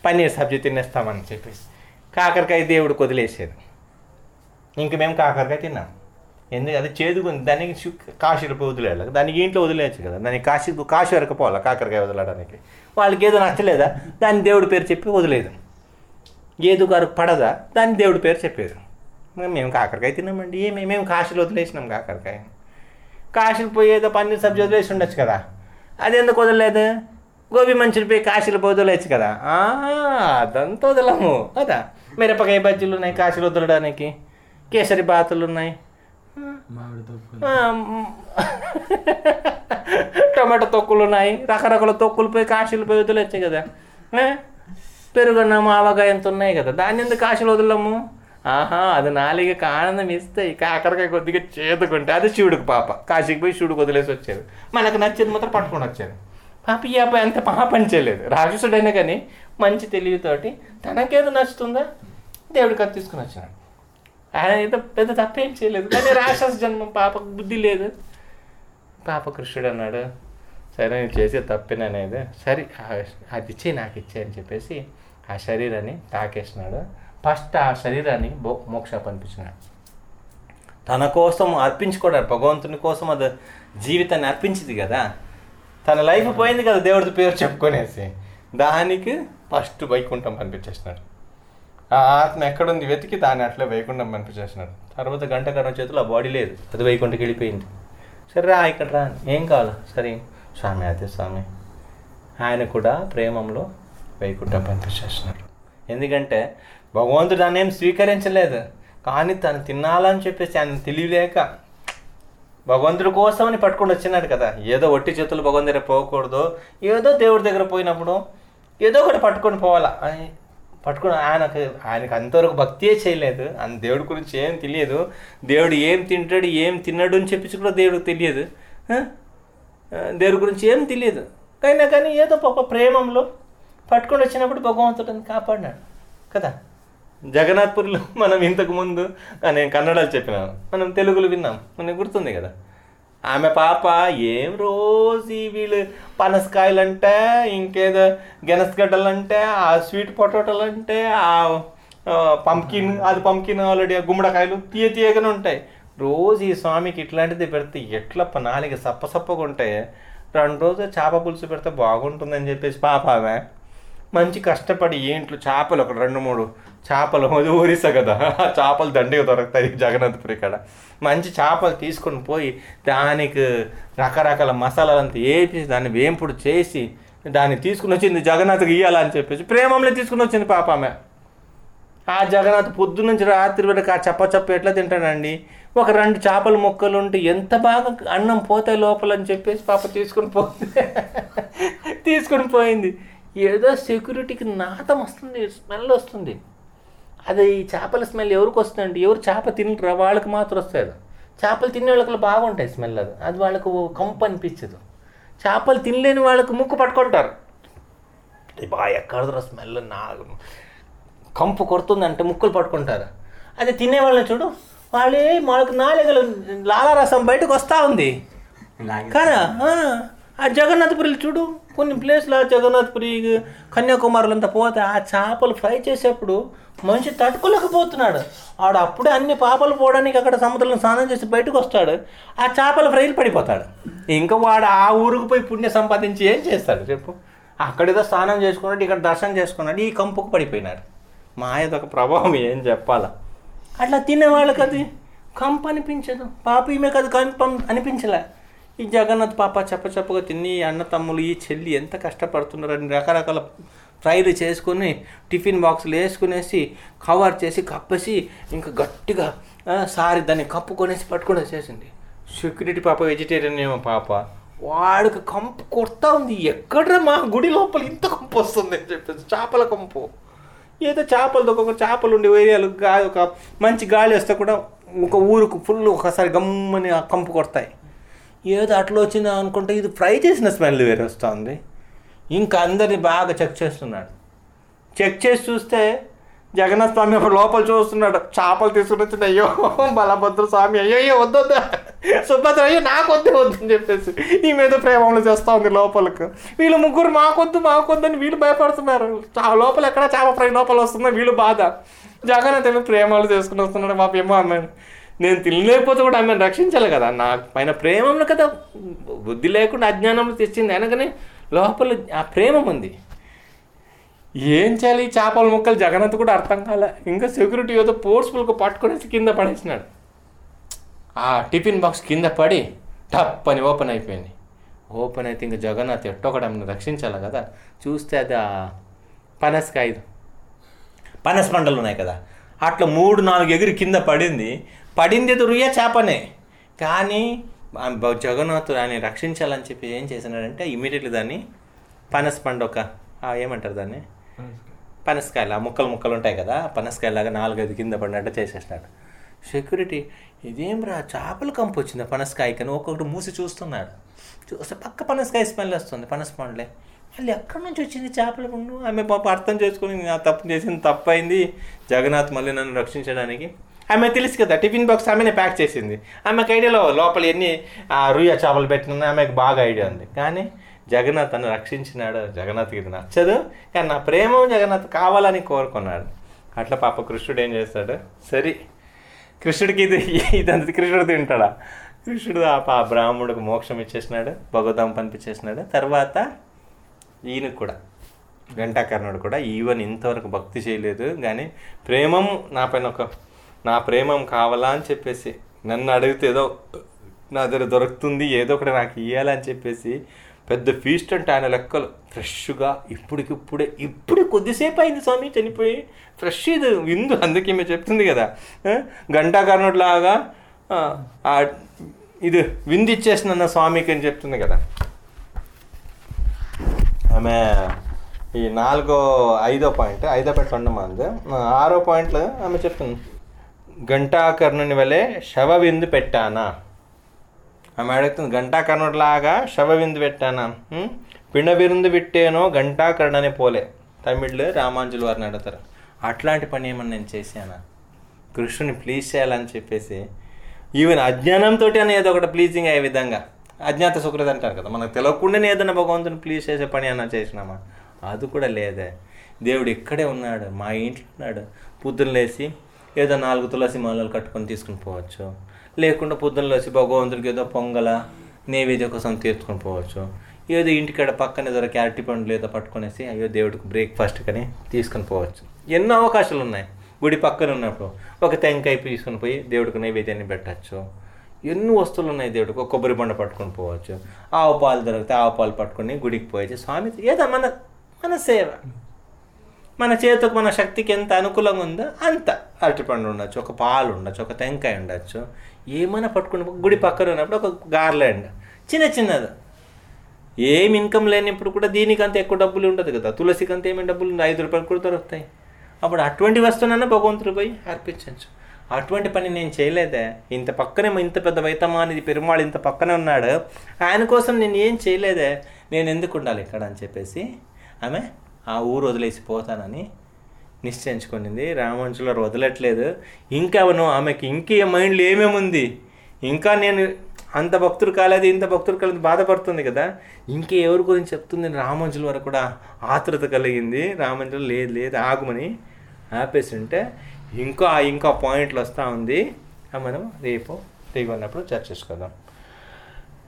పన్నీర్ సబ్జీ తినేస్తామని చెప్పేసి. కాకరకాయ దేవుడికి వదిలేసేది. ఇంక మేము కాకరకాయ తిన్నాం. ఎందుకు అది చేదుకుంది దానికి సు- కాశీలో వదిలేయాలి. దానికి ఇంట్లో వదిలేయచ్చు కదా. దానికి కాశీ కాశీ వరకు పోవాలి? కాకరకాయ వదలడానికి. వాళ్ళకి ఏదో నచ్చలేదా? దాని దేవుడి పేరు చెప్పి వదిలేదు. ఏదో గారు పడదా? దాన్ని దేవుడి పేరు చెప్పేది. మేము కాకరకాయ తిన్నామండి. ఏమి? మేము కాశీలు వదిలేసినాం కాకరకాయ కాశీలు పోయి ఏదో పన్నీర్ సబ్జీ వదిలేసి ఉండొచ్చు కదా. అది ఎందుకు వదలలేదు? గోబీ మంచులు పోయి కాశీలు పోయి వదిలేచ్చు కదా. అదంతా వదలము. కదా? మిరపకాయ బజ్జీలు ఉన్నాయి కాశీలు వదలడానికి. కేసరి బాతులు ఉన్నాయి. టమాటో తొక్కులు ఉన్నాయి రకరకాల తొక్కులు పోయి కాశీలు పోయి వదిలేచ్చు కదా. ఆ? పెరుగున్నాము ఆవకాయ ఎంత ఉన్నాయి కదా. దాన్ని ఎందుకు కాశీలు వదలము? ఆహా అది నాలుగకి ఆనందం ఇస్తాయి కాకరకాయ కొద్దిగా చేతుకుంటే అది శివుడికి పాప. కాశీకి పోయి శివుడికి వదిలేసి వచ్చారు. మనకు నచ్చేది మాత్రం పట్టుకొని వచ్చారు. పాప ఈ అబ్బాయి అంత పాపం చేయలేదు. రాక్షసుడైనా కానీ మంచి తెలివితోటి తనకేదో నచ్చుతుందా? దేవుడికి అది తీసుకుని వచ్చినాడు. ఆయన ఏదో పెద్ద తప్పేం చేయలేదు. కానీ రాక్షస జన్మం పాపకు బుద్ధి లేదు. పాప కృష్ణుడు అన్నాడు సరే నేను చేసే తప్పిననేది సరే అది ఇచ్చి నాకు ఇచ్చే అని చెప్పేసి ఆ శరీరాన్ని తాకేసినాడు. ఫస్ట్ ఆ శరీరాన్ని బో మోక్ష పంపించినాడు తన కోసం అర్పించుకోడాడు భగవంతుని కోసం అది జీవితాన్ని అర్పించింది కదా. తన లైఫ్ పోయింది కదా దేవుడి పేరు చెప్పుకొనేసి. దానికి ఫస్ట్ వైకుంఠం పంపించేసినాడు ఆ ఆత్మ ఎక్కడుంది? వెతికి దాన్ని అట్లే వైకుంఠం పంపించేసినాడు తర్వాత గంట కన్నా చేతులు ఆ బాడీ లేదు. అది వైకుంఠకి వెళ్ళిపోయింది. సరే రా ఇక్కడ రా. ఏం కావాలి? సరే. స్వామి అదే స్వామి. ఆయన కూడా ప్రేమంలో వైకుంఠం పంపించేసినాడు ఎందుకంటే భగవంతుడు దాన్ని ఏం స్వీకరించలేదు. కానీ తను తినాలని చెప్పేసి ఆయన తెలియలేక భగవంతుడి కోసమని పట్టుకొని వచ్చినాడు కదా. ఏదో ఒట్టి చేతులు భగవంతుడి పోకూడదు. ఏదో దేవుడి దగ్గర పోయినప్పుడు ఏదో ఒకటి పట్టుకొని పోవాలా? అని పట్టుకుని ఆయనకు ఆయనకు అంతవరకు భక్తియే చేయలేదు. ఆయన దేవుడి గురించి ఏం తెలియదు. దేవుడు ఏం తింటాడు ఏం తిన్నాడు అని చెప్పేసి కూడా దేవుడికి తెలియదు. దేవుడి గురించి ఏం తెలియదు. అయినా కానీ ఏదో పాప ప్రేమంలో పట్టుకొని వచ్చినప్పుడు భగవంతుడిని కాపాడినాడు. కదా? జగన్నాథ్పూర్లో మనం ఇంతకు ముందు నేను కన్నడలు చెప్పినాను. మనం తెలుగులో విన్నాం. మనకు గుర్తుంది కదా? ఆమె పాప ఏం రోజు వీళ్ళు పనసకాయలు అంటే ఇంకేదో గెనసగడ్డలు అంటే ఆ స్వీట్ పొటాటోలు అంటే ఆ పంకిన్ అది పంకిన్ ఆల్రెడీ ఆ గుమ్మడికాయలు తీయ తీయగానే ఉంటాయి. రోజు ఈ స్వామికి ఇట్లాంటిది పెడితే ఎట్లా నాలుగు సప్ప సప్పగా ఉంటాయి. రెండు రోజులు చేప పులుసు పెడితే బాగుంటుందని చెప్పేసి పాప ఆమె మంచి కష్టపడి ఏంట్లో చేపలు ఒక రెండు మూడు చేపలు ఊరిస్తా కదా. ఆ చేపలు దండిగా దొరుకుతాయి జగన్నాథపురి కాడ. మంచి చేపలు తీసుకొని పోయి దానికి రకరకాల మసాలాలంతా వేపి దాన్ని వేంపుడు చేసి దాన్ని తీసుకుని వచ్చింది జగన్నాథ్కి ఇవ్వాలని చెప్పేసి ప్రేమంలో తీసుకుని వచ్చింది పాప ఆమె. ఆ జగన్నాథ్ పొద్దు నుంచి రాత్రి వరకు ఆ చప్ప చప్ప ఎట్లా తింటాడండి? ఒక రెండు చేపల ముక్కలు ఉంటే ఎంత బాగా అన్నం పోతాయి లోపల అని చెప్పేసి పాప తీసుకుని పోయింది తీసుకుని పోయింది. ఏదో సెక్యూరిటీకి నాతం వస్తుంది స్మెల్ వస్తుంది. అది చేపల స్మెల్ ఎవరికి వస్తుందండి? ఎవరు చేప తినరా వాళ్ళకి మాత్రం వస్తుంది చేపలు తినే వాళ్ళకి బాగుంటాయి స్మెల్ అది. అది వాళ్ళకు కంపు అనిపించదు. చేపలు తినలేని వాళ్ళకి ముక్కు పట్టుకుంటారు. బాగా ఎక్కడ స్మెల్? నా కంపు కొడుతుందంటే ముక్కులు పట్టుకుంటారు. అది తినేవాళ్ళని చూడు వాళ్ళే వాళ్ళకి నాలుగలు లాలారసం బయటకు వస్తూ ఉంది. కదా? ఆ, ఆ జగన్నాథపురి చూడు. కొన్ని ప్లేస్లో జగన్నాథపురి కన్యాకుమారులు అంతా పోతే ఆ చేపలు ఫ్రై చేసేప్పుడు మనిషి తట్టుకోలేకపోతున్నాడు. ఆడు అప్పుడే అన్ని పాపలు పోవడానికి అక్కడ సముద్రంలో స్నానం చేసి బయటకు వస్తాడు. ఆ చేపలు ఫ్రైలు పడిపోతాడు. ఇంకా వాడు ఆ ఊరికి పోయి పుణ్య సంపాదించి ఏం చేస్తాడు చెప్పు? అక్కడేదో స్నానం చేసుకున్నాడు ఇక్కడ దర్శనం చేసుకున్నాడు ఈ కంపుకు పడిపోయినాడు. మాయదొక ప్రభావం ఏం చెప్పాలా? అట్లా తినేవాళ్ళకి అది కంప అనిపించదు. పాప ఈమెకు అది కంపం అనిపించలే. ఈ జగన్నాథ్ పాప చెప్ప చెప్పగా తిని అన్న తమ్ములు ఈ చెల్లి ఎంత కష్టపడుతున్నారు అని రకరకాల ఫ్రైలు చేసుకొని టిఫిన్ బాక్సులు వేసుకునేసి కవర్ చేసి కప్పేసి ఇంకా గట్టిగా సారి దాన్ని కప్పుకొనేసి పట్టుకొని వచ్చేసింది సెక్యూరిటీ పాప వెజిటేరియన్ ఏమో పాప. వాడికి కంపు కొడతా ఉంది. ఎక్కడ మా గుడి లోపల ఇంత కంపు వస్తుంది అని చెప్పేసి చేపల కంపు. ఏదో చేపలతో ఒక చేపలు ఉండే ఏరియాలు గా ఒక మంచి గాలి వస్తే కూడా ఒక ఊరుకు ఫుల్ ఒకసారి గమ్మని కంపు కొడతాయి. ఏదో అట్లా వచ్చిందా అనుకుంటే ఇది ఫ్రై చేసిన స్మెల్ వేరే వస్తుంది. ఇంకా అందరిని బాగా చెక్ చేస్తున్నాడు. చెక్ చేసి చూస్తే జగన్నాథ్ స్వామి ఒక లోపల చూస్తున్నాడు. చేపలు తీసుకుని వచ్చింది అయ్యో బలభద్ర స్వామి అయ్యో అయ్యో వద్దొద్దు సుభద్ర అయ్యో నాకు వద్దు వద్దు అని చెప్పేసి ఈ మీద ప్రేమలు చేస్తూ ఉంది లోపలికి. వీళ్ళు ముగ్గురు మాకొద్దు మాకొద్దు అని వీళ్ళు భయపడుతున్నారు. చా- లోపల ఎక్కడ చేప ఫ్రై లోపల వస్తుందో వీళ్ళు బాధ. జగన్నాథ్ ఏమో ప్రేమలు చేసుకుని వస్తున్నాడు. మా పిమ్మ అమ్మాయిని నేను తినలేకపోతే కూడా ఆమెను రక్షించాలి కదా. నా పైన ప్రేమను కదా. బుద్ధి లేకుండా అజ్ఞానంలో తెచ్చింది అనగానే లోపల ఆ ప్రేమ ఉంది. ఏం చేయాలి? ఈ చేపల ముక్కలు జగనంత కూడా అర్థం కాలే. ఇంకా సెక్యూరిటీ ఏదో ఫోర్స్ఫుల్గా పట్టుకునేసి కింద పడేసినాడు. ఆ టిఫిన్ బాక్స్ కింద పడి టప్ అని ఓపెన్ అయిపోయింది. ఓపెన్ అయితే ఇంకా జగన్నాథ్ ఎట్టొకడమ్మని ఆమెను రక్షించాలి కదా? చూస్తే అది ఆ పనసకాయ పనస పంటలు ఉన్నాయి కదా. అట్లా మూడు నాలుగు ఎగిరి కింద పడింది. పడింది దుర్య చేపనే. కానీ జగన్నాథుడు జగన్నాథ్ ఆయన రక్షించాలని చెప్పి ఏం చేసినాడంటే ఇమీడియట్లీ దాన్ని పనస పండు ఒక ఏమంటారు దాన్ని? పనసకాయలు ఆ ముక్కలు ముక్కలు ఉంటాయి కదా పనసకాయలాగా నాలుగైదు కింద పడినట్టు చేసేసినాడు. సెక్యూరిటీ ఇదేం రా చేపల కంపు వచ్చింది పనసకాయ కానీ ఒక్కొక్కటి మూసి చూస్తున్నాడు. చూస్తే పక్క పనసకాయ స్మెల్ వస్తుంది పనస పండ్లే. మళ్ళీ ఎక్కడి నుంచి వచ్చింది చేపల పండు? ఆమె పాప అర్థం చేసుకుని నా తప్పు చేసింది తప్పు అయింది జగన్నాథ్ మళ్ళీ నన్ను రక్షించడానికి ఆమె తెలుసు కదా టిఫిన్ బాక్స్ ఆమెనే ప్యాక్ చేసింది. ఆమెకు ఐడియాలో లోపల ఎన్ని ఆ, చేపలు పెట్టిన ఆమెకు బాగా ఐడియా ఉంది. కానీ జగన్నాథ్ తను రక్షించినాడు జగన్నాథ్కి ఇది నచ్చదు. కానీ నా ప్రేమ జగన్నాథ్ కావాలని కోరుకున్నాడు. అట్లా పాప కృష్ణుడు ఏం చేస్తాడు? సరే కృష్ణుడికి ఇది ఇదంతా కృష్ణుడు తింటాడా? కృష్ణుడు ఆ పా బ్రాహ్మణుడికి మోక్షం ఇచ్చేసినాడు భగవద్ధాం పంపించేసినాడు. తర్వాత ఈయనకు కూడా ఘంటాకర్ణుడు కూడా ఈవెన్ ఇంతవరకు భక్తి చేయలేదు. కానీ ప్రేమం నా పైన ఒక నా ప్రేమం కావాలా అని చెప్పేసి నన్ను అడిగితే ఏదో నా దగ్గర దొరుకుతుంది ఏదో ఒకటి నాకు ఇవ్వాలని చెప్పేసి పెద్ద ఫీస్ట్ అంటే ఆయన లెక్కలు. ఫ్రెష్గా ఇప్పటికిప్పుడే ఇప్పుడు కొద్దిసేపు అయింది స్వామి చనిపోయి ఫ్రెష్ ఇది విందు అందుకే మేము చెప్తుంది కదా. గంటా గంటాకర్ణుడిలాగా ఇది విందు ఇచ్చేసిన స్వామికి అని చెప్తుంది కదా. ఆమె ఈ నాలుగో ఐదో పాయింట్ ఐదో పాయింట్ ఉండమంది ఆరో పాయింట్లో ఆమె చెప్తుంది. ఘంటాకర్ణుని వలె శవ విందు పెట్టానా? ఆమె అడుగుతుంది ఘంటాకర్ణుడిలాగా శవ విందు పెట్టానా? పిండ విందు విట్టేనో గంటాకర్ణని పోలే. తమిళ్ళో రామాంజులు వారిని అడుగుతారు అట్లాంటి పని ఏమన్నా నేను చేశానా? కృష్ణుని ప్లీజ్ చేయాలని చెప్పేసి ఈవెన్ అజ్ఞానంతో అని ఏదో ఒకటి ప్లీజింగ్ అయ్యే విధంగా అజ్ఞాత సుకృతి అంటారు కదా మనకు తెలియకుండానే ఏదైనా భగవంతుని ప్లీజ్ చేసే పని అన్నా చేసినామా? అది కూడా లేదే. దేవుడు ఇక్కడే ఉన్నాడు మా ఇంట్లో ఉన్నాడు. పొద్దున్న లేచి ఏదో నాలుగు తులసి మాలలు కట్టుకొని తీసుకుని పోవచ్చు. లేకుండా పొద్దున్న లేచి భగవంతుడికి ఏదో పొంగల నైవేద్యం కోసం తీర్చుకొని పోవచ్చు. ఏదో ఇంటికాడ పక్కన ఏదో క్యారెట్ పండ్లు ఏదో పట్టుకునేసి అయ్యో దేవుడికి బ్రేక్ఫాస్ట్ కానీ తీసుకొని పోవచ్చు. ఎన్నో అవకాశాలు ఉన్నాయి. గుడి పక్కన ఉన్నప్పుడు ఒక తెంకాయ తీసుకొని పోయి దేవుడికి నైవేద్యాన్ని పెట్టచ్చు. ఎన్నో వస్తువులు ఉన్నాయి దేవుడికి. ఒక కొబ్బరి బండ పట్టుకొని పోవచ్చు. ఆవు పాలు దొరికితే ఆవు పాలు పట్టుకొని గుడికి పోయచ్చు స్వామి ఏదో మన మన సేవ. మన చేతికి మన శక్తికి ఎంత అనుకూలంగా ఉందో అంత. అరటిపండు ఉండొచ్చు ఒక పాలు ఉండొచ్చు ఒక టెంకాయ ఉండొచ్చు. ఏమైనా పట్టుకుని గుడి పక్కన ఉన్నప్పుడు ఒక గార్లాండ్ చిన్న చిన్నది. ఏం ఇన్కమ్ లేనిప్పుడు కూడా దీనికంత ఎక్కువ డబ్బులు ఉండదు కదా. తులసికి అంత ఏమేమి డబ్బులు ఉండదు ఐదు రూపాయలు కూడా దొరుకుతాయి. అప్పుడు అటువంటి వస్తువునన్నా భగవంతుడు పోయి అర్పించవచ్చు అటువంటి పని నేను చేయలేదే. ఇంత పక్కనే ఇంత పెద్ద వైతమానిది పెరుమాళ్ ఇంత పక్కనే ఉన్నాడు. ఆయన కోసం నేను ఏం చేయలేదే. నేను ఎందుకు ఉండాలి ఇక్కడ అని చెప్పేసి ఆమె ఆ ఊరు వదిలేసి పోతానని నిశ్చయించుకునింది. రామాంచులు వదలట్లేదు. ఇంకా నువ్వు ఆమెకి ఇంకే మైండ్లో ఏమేమి ఉంది? ఇంకా నేను అంత భక్తుడు కాలేదు ఇంత భక్తుడు కాలేదు బాధపడుతుంది కదా. ఇంకే ఎవరి గురించి చెప్తుంది? రామంజుల వరకు కూడా ఆతృత కలిగింది. రామంజులు లేదు లేదు ఆగమని ఆపేసి ఉంటే ఇంకా ఇంకా పాయింట్లు వస్తూ ఉంది. మనం రేపు తిరిగి ఉన్నప్పుడు చర్చించుకుందాం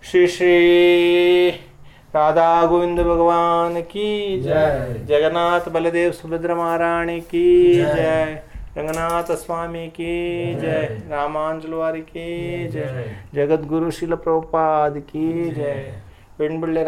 శ్రీ శ్రీ राधा गोविंद भगवान की जय। जगन्नाथ बलदेव सुभद्र महारानी की जय। रंगनाथ स्वामी की जय रामांजलवारी की जय। जगत गुरु शिल प्रोपाद की जय जय। पिंडबुल्ले